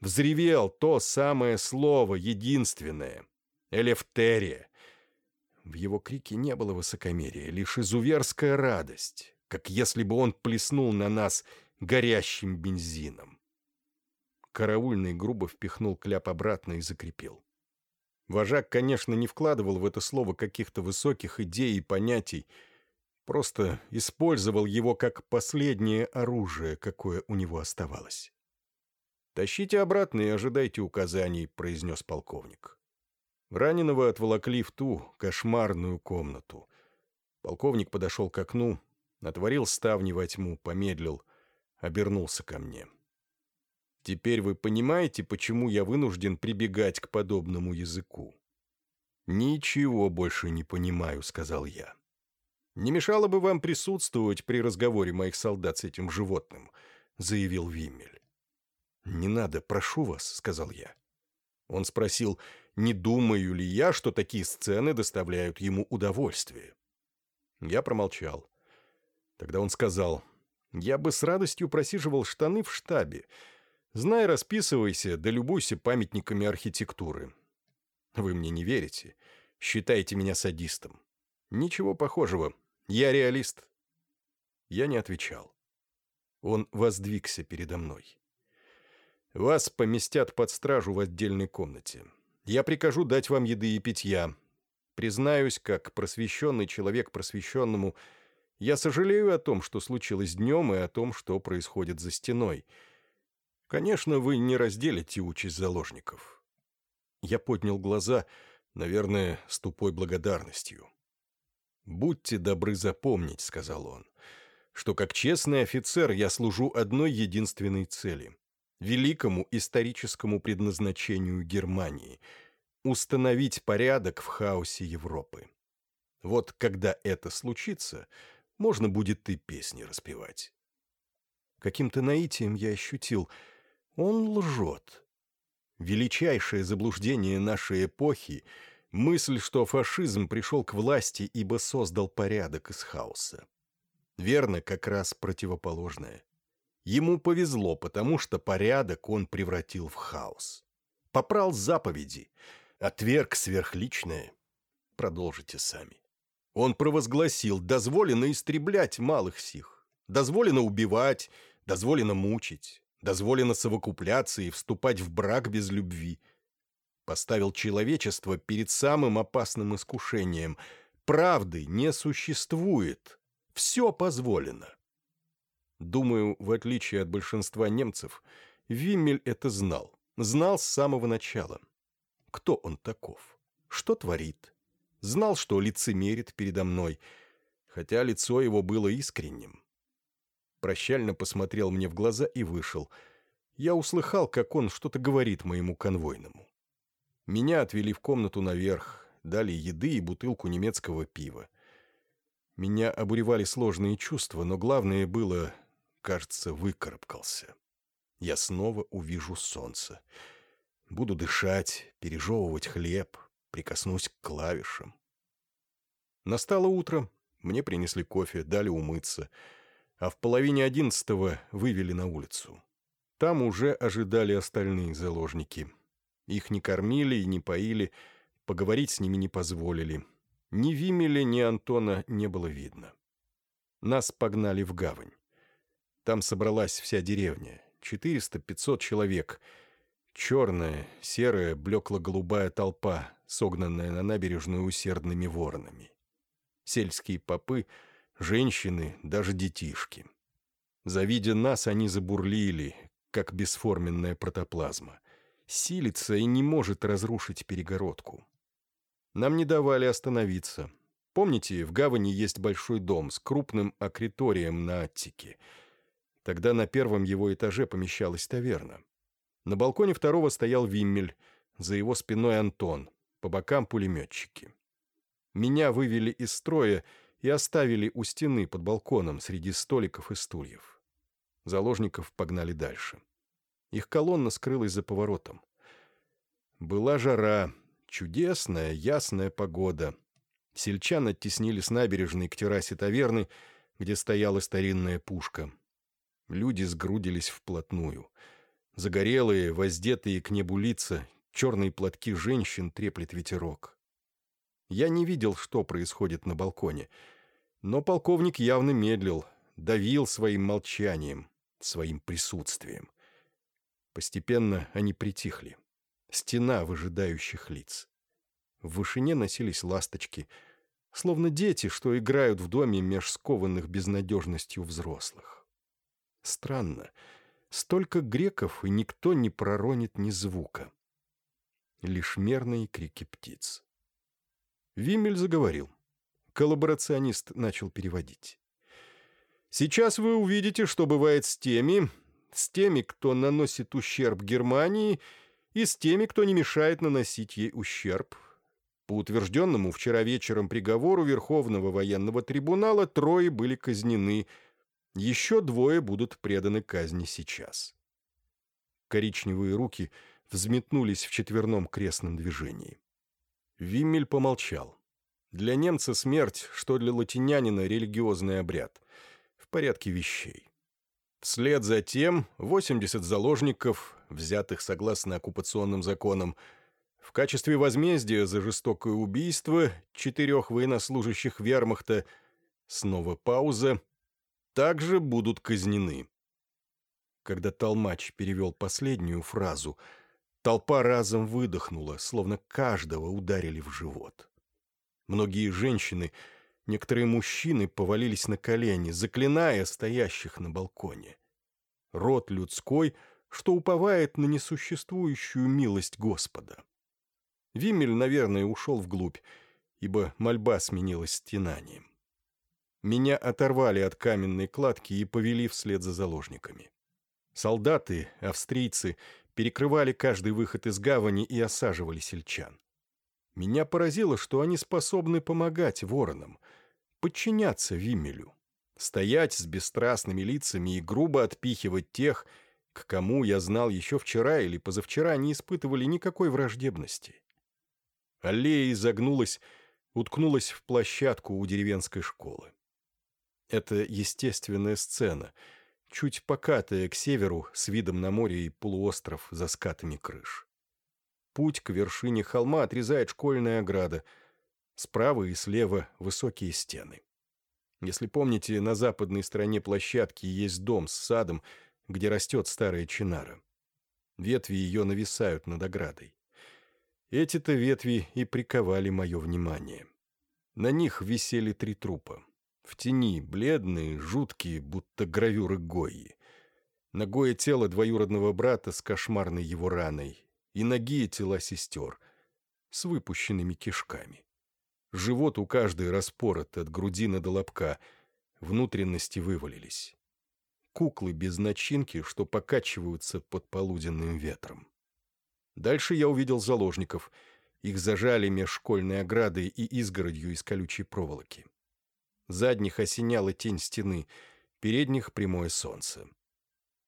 Взревел то самое слово, единственное — элефтерия. В его крике не было высокомерия, лишь изуверская радость, как если бы он плеснул на нас горящим бензином. Караульный грубо впихнул кляп обратно и закрепил. Вожак, конечно, не вкладывал в это слово каких-то высоких идей и понятий, Просто использовал его как последнее оружие, какое у него оставалось. «Тащите обратно и ожидайте указаний», — произнес полковник. Раненого отволокли в ту кошмарную комнату. Полковник подошел к окну, отворил ставни во тьму, помедлил, обернулся ко мне. «Теперь вы понимаете, почему я вынужден прибегать к подобному языку?» «Ничего больше не понимаю», — сказал я. «Не мешало бы вам присутствовать при разговоре моих солдат с этим животным», — заявил Виммель. «Не надо, прошу вас», — сказал я. Он спросил, не думаю ли я, что такие сцены доставляют ему удовольствие. Я промолчал. Тогда он сказал, «Я бы с радостью просиживал штаны в штабе. Знай, расписывайся, да любуйся памятниками архитектуры. Вы мне не верите. Считаете меня садистом. Ничего похожего. Я реалист». Я не отвечал. Он воздвигся передо мной. «Вас поместят под стражу в отдельной комнате. Я прикажу дать вам еды и питья. Признаюсь, как просвещенный человек просвещенному, я сожалею о том, что случилось днем, и о том, что происходит за стеной. Конечно, вы не разделите участь заложников». Я поднял глаза, наверное, с тупой благодарностью. «Будьте добры запомнить», — сказал он, — «что как честный офицер я служу одной единственной цели — великому историческому предназначению Германии — установить порядок в хаосе Европы. Вот когда это случится, можно будет и песни распевать». Каким-то наитием я ощутил, он лжет. Величайшее заблуждение нашей эпохи — Мысль, что фашизм пришел к власти, ибо создал порядок из хаоса. Верно, как раз противоположное. Ему повезло, потому что порядок он превратил в хаос. Попрал заповеди, отверг сверхличное. Продолжите сами. Он провозгласил, дозволено истреблять малых сих, дозволено убивать, дозволено мучить, дозволено совокупляться и вступать в брак без любви – поставил человечество перед самым опасным искушением. Правды не существует. Все позволено. Думаю, в отличие от большинства немцев, Виммель это знал. Знал с самого начала. Кто он таков? Что творит? Знал, что лицемерит передо мной, хотя лицо его было искренним. Прощально посмотрел мне в глаза и вышел. Я услыхал, как он что-то говорит моему конвойному. Меня отвели в комнату наверх, дали еды и бутылку немецкого пива. Меня обуревали сложные чувства, но главное было, кажется, выкарабкался. Я снова увижу солнце. Буду дышать, пережевывать хлеб, прикоснусь к клавишам. Настало утро, мне принесли кофе, дали умыться, а в половине одиннадцатого вывели на улицу. Там уже ожидали остальные заложники — их не кормили и не поили, поговорить с ними не позволили. Ни Вимеля, ни Антона не было видно. Нас погнали в гавань. Там собралась вся деревня, 400-500 человек. Черная, серая, блекло-голубая толпа, согнанная на набережную усердными воронами. Сельские попы, женщины, даже детишки. Завидя нас, они забурлили, как бесформенная протоплазма силится и не может разрушить перегородку. Нам не давали остановиться. Помните, в гавани есть большой дом с крупным акриторием на Аттике. Тогда на первом его этаже помещалась таверна. На балконе второго стоял Виммель, за его спиной Антон, по бокам пулеметчики. Меня вывели из строя и оставили у стены под балконом среди столиков и стульев. Заложников погнали дальше. Их колонна скрылась за поворотом. Была жара, чудесная, ясная погода. Сельчан оттеснили с набережной к террасе таверны, где стояла старинная пушка. Люди сгрудились вплотную. Загорелые, воздетые к небу лица, черные платки женщин треплет ветерок. Я не видел, что происходит на балконе, но полковник явно медлил, давил своим молчанием, своим присутствием. Постепенно они притихли. Стена выжидающих лиц. В вышине носились ласточки. словно дети, что играют в доме меж скованных безнадежностью взрослых. Странно, столько греков, и никто не проронит ни звука. Лишь мерные крики птиц. Вимель заговорил. Коллаборационист начал переводить. «Сейчас вы увидите, что бывает с теми, с теми, кто наносит ущерб Германии, и с теми, кто не мешает наносить ей ущерб. По утвержденному вчера вечером приговору Верховного военного трибунала трое были казнены, еще двое будут преданы казни сейчас. Коричневые руки взметнулись в четверном крестном движении. Виммель помолчал. Для немца смерть, что для латинянина религиозный обряд. В порядке вещей. Вслед за тем 80 заложников, взятых согласно оккупационным законам, в качестве возмездия за жестокое убийство четырех военнослужащих вермахта, снова пауза, также будут казнены. Когда Толмач перевел последнюю фразу, толпа разом выдохнула, словно каждого ударили в живот. Многие женщины — Некоторые мужчины повалились на колени, заклиная стоящих на балконе. Род людской, что уповает на несуществующую милость Господа. Вимель, наверное, ушел вглубь, ибо мольба сменилась стенанием. Меня оторвали от каменной кладки и повели вслед за заложниками. Солдаты, австрийцы, перекрывали каждый выход из гавани и осаживали сельчан. Меня поразило, что они способны помогать воронам — подчиняться Виммелю, стоять с бесстрастными лицами и грубо отпихивать тех, к кому я знал еще вчера или позавчера не испытывали никакой враждебности. Аллея изогнулась, уткнулась в площадку у деревенской школы. Это естественная сцена, чуть покатая к северу с видом на море и полуостров за скатами крыш. Путь к вершине холма отрезает школьная ограда — Справа и слева высокие стены. Если помните, на западной стороне площадки есть дом с садом, где растет старая чинара. Ветви ее нависают над оградой. Эти-то ветви и приковали мое внимание. На них висели три трупа. В тени, бледные, жуткие, будто гравюры Гойи. Ногое тело двоюродного брата с кошмарной его раной и ноги тела сестер с выпущенными кишками. Живот у каждой распорот от грудины до лобка, внутренности вывалились. Куклы без начинки, что покачиваются под полуденным ветром. Дальше я увидел заложников. Их зажали меж школьной оградой и изгородью из колючей проволоки. Задних осеняла тень стены, передних — прямое солнце.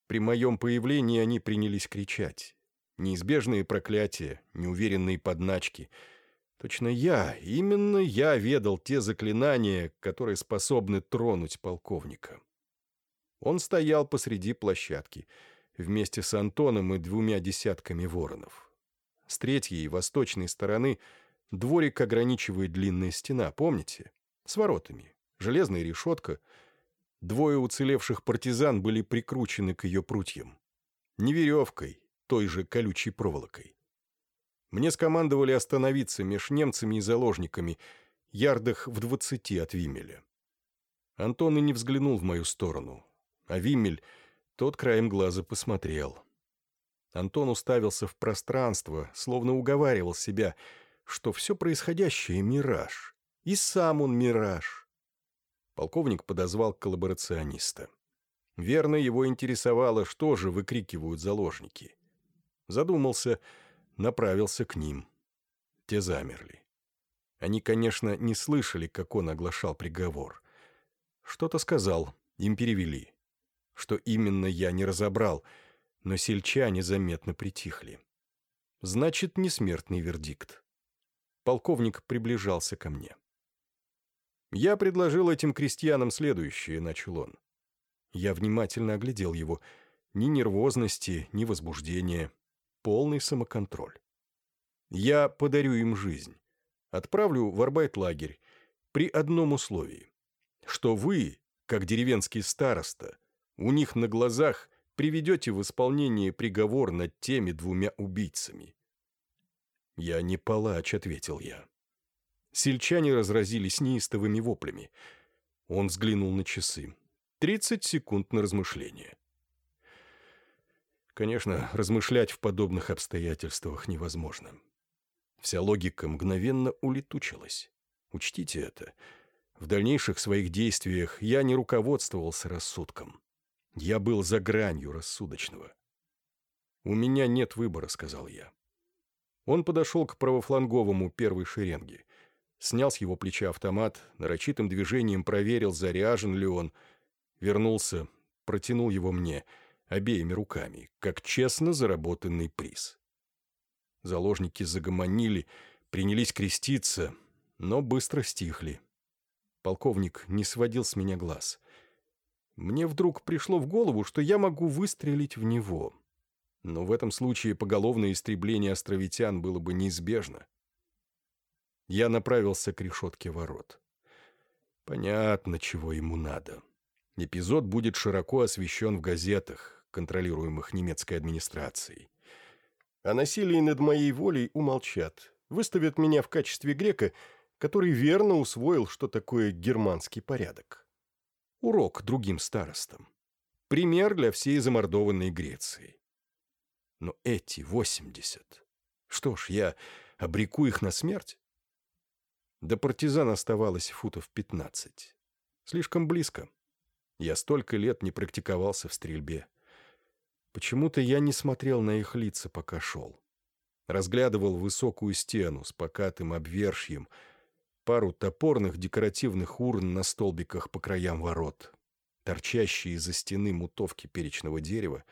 При моем появлении они принялись кричать. Неизбежные проклятия, неуверенные подначки — Точно я, именно я ведал те заклинания, которые способны тронуть полковника. Он стоял посреди площадки, вместе с Антоном и двумя десятками воронов. С третьей, восточной стороны, дворик ограничивает длинная стена, помните? С воротами, железная решетка. Двое уцелевших партизан были прикручены к ее прутьям. Не веревкой, той же колючей проволокой. Мне скомандовали остановиться меж немцами и заложниками, ярдах в двадцати от Вимеля. Антон и не взглянул в мою сторону, а Вимель тот краем глаза посмотрел. Антон уставился в пространство, словно уговаривал себя, что все происходящее — мираж. И сам он мираж. Полковник подозвал коллаборациониста. Верно, его интересовало, что же выкрикивают заложники. Задумался — направился к ним. Те замерли. Они, конечно, не слышали, как он оглашал приговор. Что-то сказал, им перевели. Что именно я не разобрал, но сельчане заметно притихли. Значит, не смертный вердикт. Полковник приближался ко мне. «Я предложил этим крестьянам следующее», — начал он. Я внимательно оглядел его. Ни нервозности, ни возбуждения полный самоконтроль. Я подарю им жизнь. Отправлю в арбайт-лагерь при одном условии, что вы, как деревенский староста, у них на глазах приведете в исполнение приговор над теми двумя убийцами. «Я не палач», — ответил я. Сельчане разразились неистовыми воплями. Он взглянул на часы. Тридцать секунд на размышление. Конечно, размышлять в подобных обстоятельствах невозможно. Вся логика мгновенно улетучилась. Учтите это. В дальнейших своих действиях я не руководствовался рассудком. Я был за гранью рассудочного. «У меня нет выбора», — сказал я. Он подошел к правофланговому первой шеренге. Снял с его плеча автомат, нарочитым движением проверил, заряжен ли он. Вернулся, протянул его мне обеими руками, как честно заработанный приз. Заложники загомонили, принялись креститься, но быстро стихли. Полковник не сводил с меня глаз. Мне вдруг пришло в голову, что я могу выстрелить в него. Но в этом случае поголовное истребление островитян было бы неизбежно. Я направился к решетке ворот. Понятно, чего ему надо. Эпизод будет широко освещен в газетах, контролируемых немецкой администрацией. О насилии над моей волей умолчат, выставят меня в качестве грека, который верно усвоил, что такое германский порядок. Урок другим старостам. Пример для всей замордованной Греции. Но эти восемьдесят... Что ж, я обреку их на смерть? До партизан оставалось футов пятнадцать. Слишком близко. Я столько лет не практиковался в стрельбе. Почему-то я не смотрел на их лица, пока шел. Разглядывал высокую стену с покатым обвершьем, пару топорных декоративных урн на столбиках по краям ворот, торчащие из-за стены мутовки перечного дерева,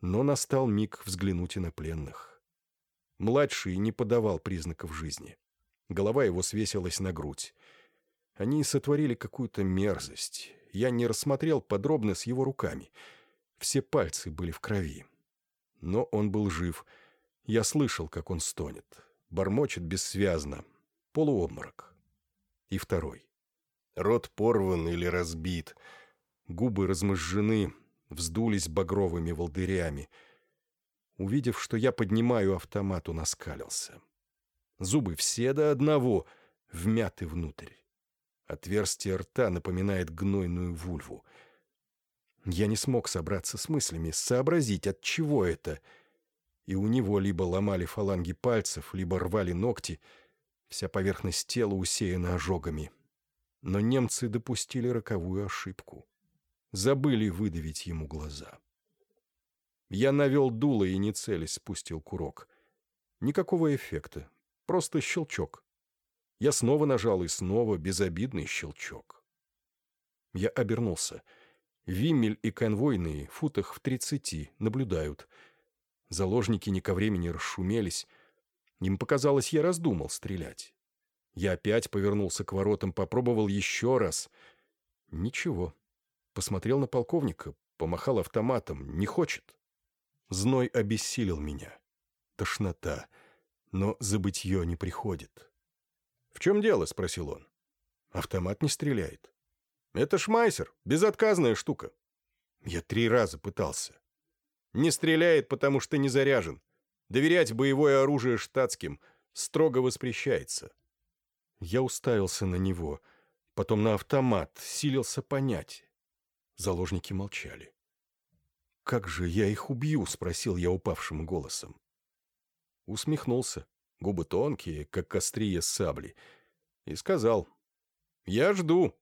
но настал миг взглянуть и на пленных. Младший не подавал признаков жизни. Голова его свесилась на грудь. Они сотворили какую-то мерзость. Я не рассмотрел подробно с его руками — все пальцы были в крови. Но он был жив. Я слышал, как он стонет. Бормочет бессвязно. Полуобморок. И второй. Рот порван или разбит. Губы размозжены, вздулись багровыми волдырями. Увидев, что я поднимаю автомат, он оскалился. Зубы все до одного вмяты внутрь. Отверстие рта напоминает гнойную вульву — я не смог собраться с мыслями, сообразить, от чего это. И у него либо ломали фаланги пальцев, либо рвали ногти. Вся поверхность тела усеяна ожогами. Но немцы допустили роковую ошибку. Забыли выдавить ему глаза. Я навел дуло и не целясь спустил курок. Никакого эффекта, просто щелчок. Я снова нажал и снова безобидный щелчок. Я обернулся — Виммель и конвойные, футах в тридцати, наблюдают. Заложники не ко времени расшумелись. Им показалось, я раздумал стрелять. Я опять повернулся к воротам, попробовал еще раз. Ничего. Посмотрел на полковника, помахал автоматом. Не хочет. Зной обессилил меня. Тошнота. Но забытье не приходит. «В чем дело?» — спросил он. «Автомат не стреляет». Это шмайсер, безотказная штука. Я три раза пытался. Не стреляет, потому что не заряжен. Доверять боевое оружие штатским строго воспрещается. Я уставился на него, потом на автомат, силился понять. Заложники молчали. «Как же я их убью?» — спросил я упавшим голосом. Усмехнулся, губы тонкие, как острие сабли, и сказал, «Я жду,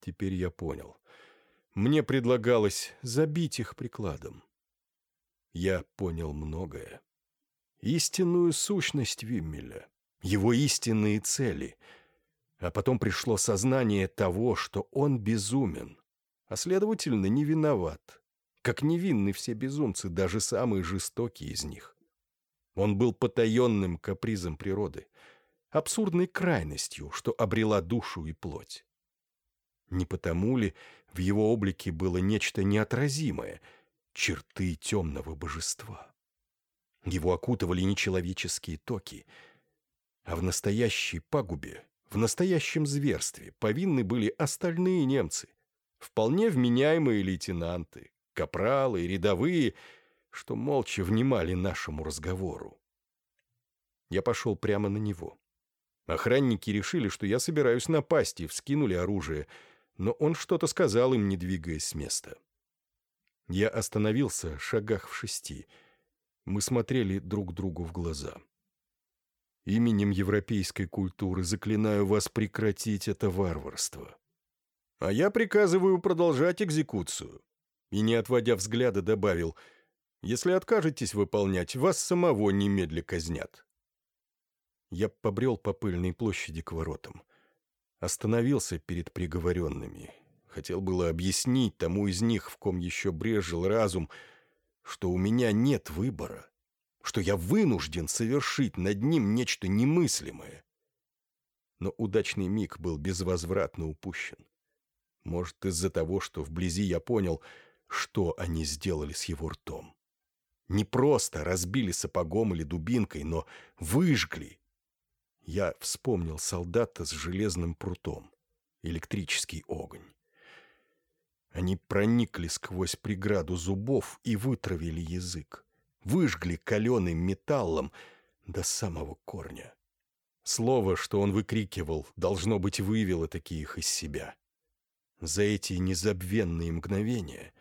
Теперь я понял. Мне предлагалось забить их прикладом. Я понял многое. Истинную сущность Виммеля, его истинные цели. А потом пришло сознание того, что он безумен, а следовательно не виноват, как невинны все безумцы, даже самые жестокие из них. Он был потаенным капризом природы, абсурдной крайностью, что обрела душу и плоть. Не потому ли в его облике было нечто неотразимое, черты темного божества? Его окутывали нечеловеческие токи, а в настоящей пагубе, в настоящем зверстве повинны были остальные немцы, вполне вменяемые лейтенанты, капралы, рядовые, что молча внимали нашему разговору. Я пошел прямо на него. Охранники решили, что я собираюсь напасть, и вскинули оружие, но он что-то сказал им, не двигаясь с места. Я остановился шагах в шести. Мы смотрели друг другу в глаза. Именем европейской культуры заклинаю вас прекратить это варварство. А я приказываю продолжать экзекуцию. И, не отводя взгляда, добавил, если откажетесь выполнять, вас самого немедля казнят. Я побрел по пыльной площади к воротам. Остановился перед приговоренными. Хотел было объяснить тому из них, в ком еще брежил разум, что у меня нет выбора, что я вынужден совершить над ним нечто немыслимое. Но удачный миг был безвозвратно упущен. Может, из-за того, что вблизи я понял, что они сделали с его ртом. Не просто разбили сапогом или дубинкой, но выжгли. Я вспомнил солдата с железным прутом. Электрический огонь. Они проникли сквозь преграду зубов и вытравили язык. Выжгли каленым металлом до самого корня. Слово, что он выкрикивал, должно быть, вывело таких из себя. За эти незабвенные мгновения,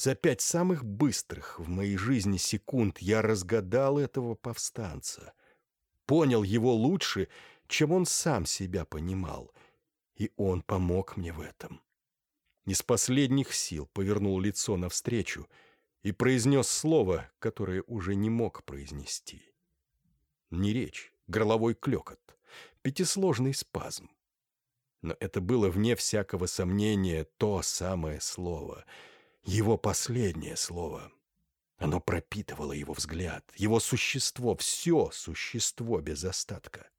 за пять самых быстрых в моей жизни секунд я разгадал этого повстанца, понял его лучше, чем он сам себя понимал, и он помог мне в этом. Из последних сил повернул лицо навстречу и произнес слово, которое уже не мог произнести. Не речь, горловой клекот, пятисложный спазм. Но это было вне всякого сомнения то самое слово, его последнее слово. Оно пропитывало его взгляд, его существо, все существо без остатка.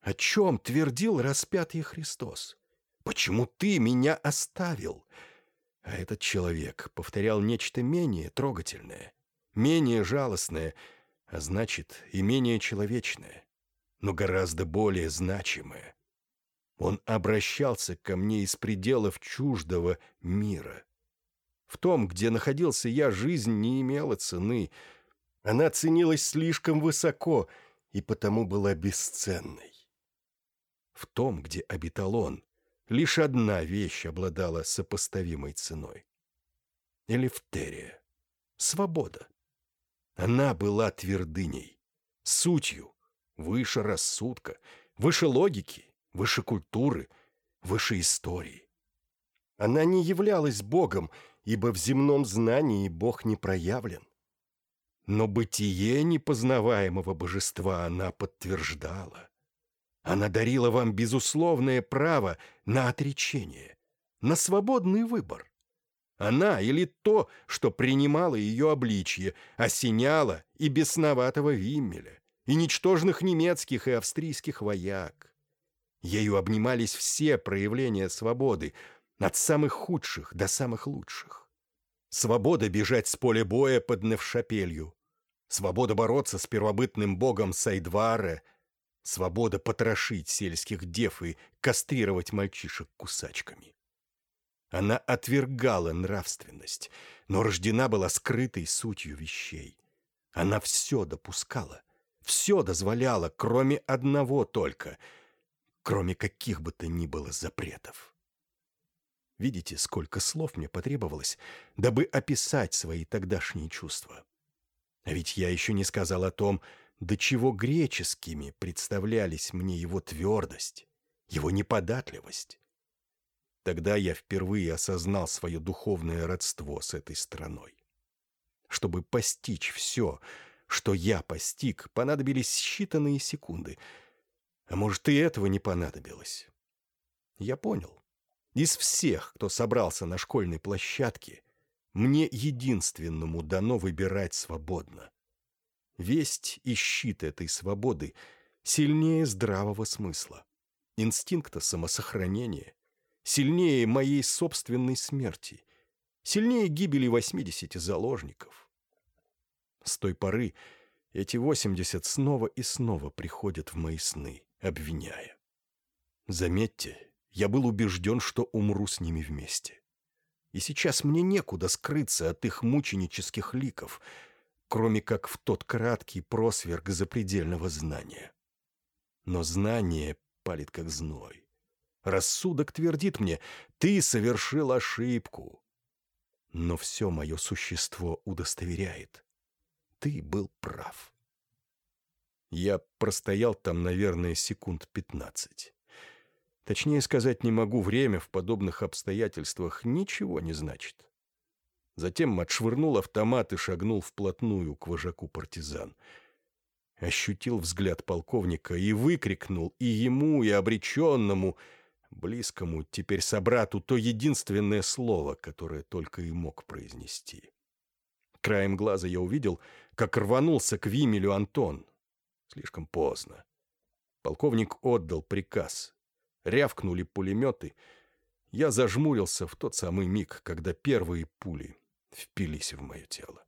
О чем твердил распятый Христос? Почему ты меня оставил? А этот человек повторял нечто менее трогательное, менее жалостное, а значит и менее человечное, но гораздо более значимое. Он обращался ко мне из пределов чуждого мира. В том, где находился я, жизнь не имела цены. Она ценилась слишком высоко и потому была бесценной. В том, где обитал он, лишь одна вещь обладала сопоставимой ценой. Элефтерия. Свобода. Она была твердыней, сутью, выше рассудка, выше логики, выше культуры, выше истории. Она не являлась Богом, ибо в земном знании Бог не проявлен. Но бытие непознаваемого божества она подтверждала. Она дарила вам безусловное право на отречение, на свободный выбор. Она или то, что принимало ее обличье, осеняло и бесноватого Виммеля, и ничтожных немецких и австрийских вояк. Ею обнимались все проявления свободы, от самых худших до самых лучших. Свобода бежать с поля боя под Невшапелью. Свобода бороться с первобытным богом Сайдваре. Свобода потрошить сельских дев и кастрировать мальчишек кусачками. Она отвергала нравственность, но рождена была скрытой сутью вещей. Она все допускала, все дозволяла, кроме одного только — кроме каких бы то ни было запретов. Видите, сколько слов мне потребовалось, дабы описать свои тогдашние чувства. А ведь я еще не сказал о том, до чего греческими представлялись мне его твердость, его неподатливость. Тогда я впервые осознал свое духовное родство с этой страной. Чтобы постичь все, что я постиг, понадобились считанные секунды — а может, и этого не понадобилось. Я понял. Из всех, кто собрался на школьной площадке, мне единственному дано выбирать свободно. Весть и щит этой свободы сильнее здравого смысла, инстинкта самосохранения, сильнее моей собственной смерти, сильнее гибели 80 заложников. С той поры эти 80 снова и снова приходят в мои сны обвиняя. Заметьте, я был убежден, что умру с ними вместе. И сейчас мне некуда скрыться от их мученических ликов, кроме как в тот краткий просверг запредельного знания. Но знание палит как зной. Рассудок твердит мне, ты совершил ошибку. Но все мое существо удостоверяет. Ты был прав. Я простоял там, наверное, секунд пятнадцать. Точнее сказать не могу, время в подобных обстоятельствах ничего не значит. Затем отшвырнул автомат и шагнул вплотную к вожаку партизан. Ощутил взгляд полковника и выкрикнул и ему, и обреченному, близкому теперь собрату, то единственное слово, которое только и мог произнести. Краем глаза я увидел, как рванулся к Вимелю Антон. Слишком поздно. Полковник отдал приказ. Рявкнули пулеметы. Я зажмурился в тот самый миг, когда первые пули впились в мое тело.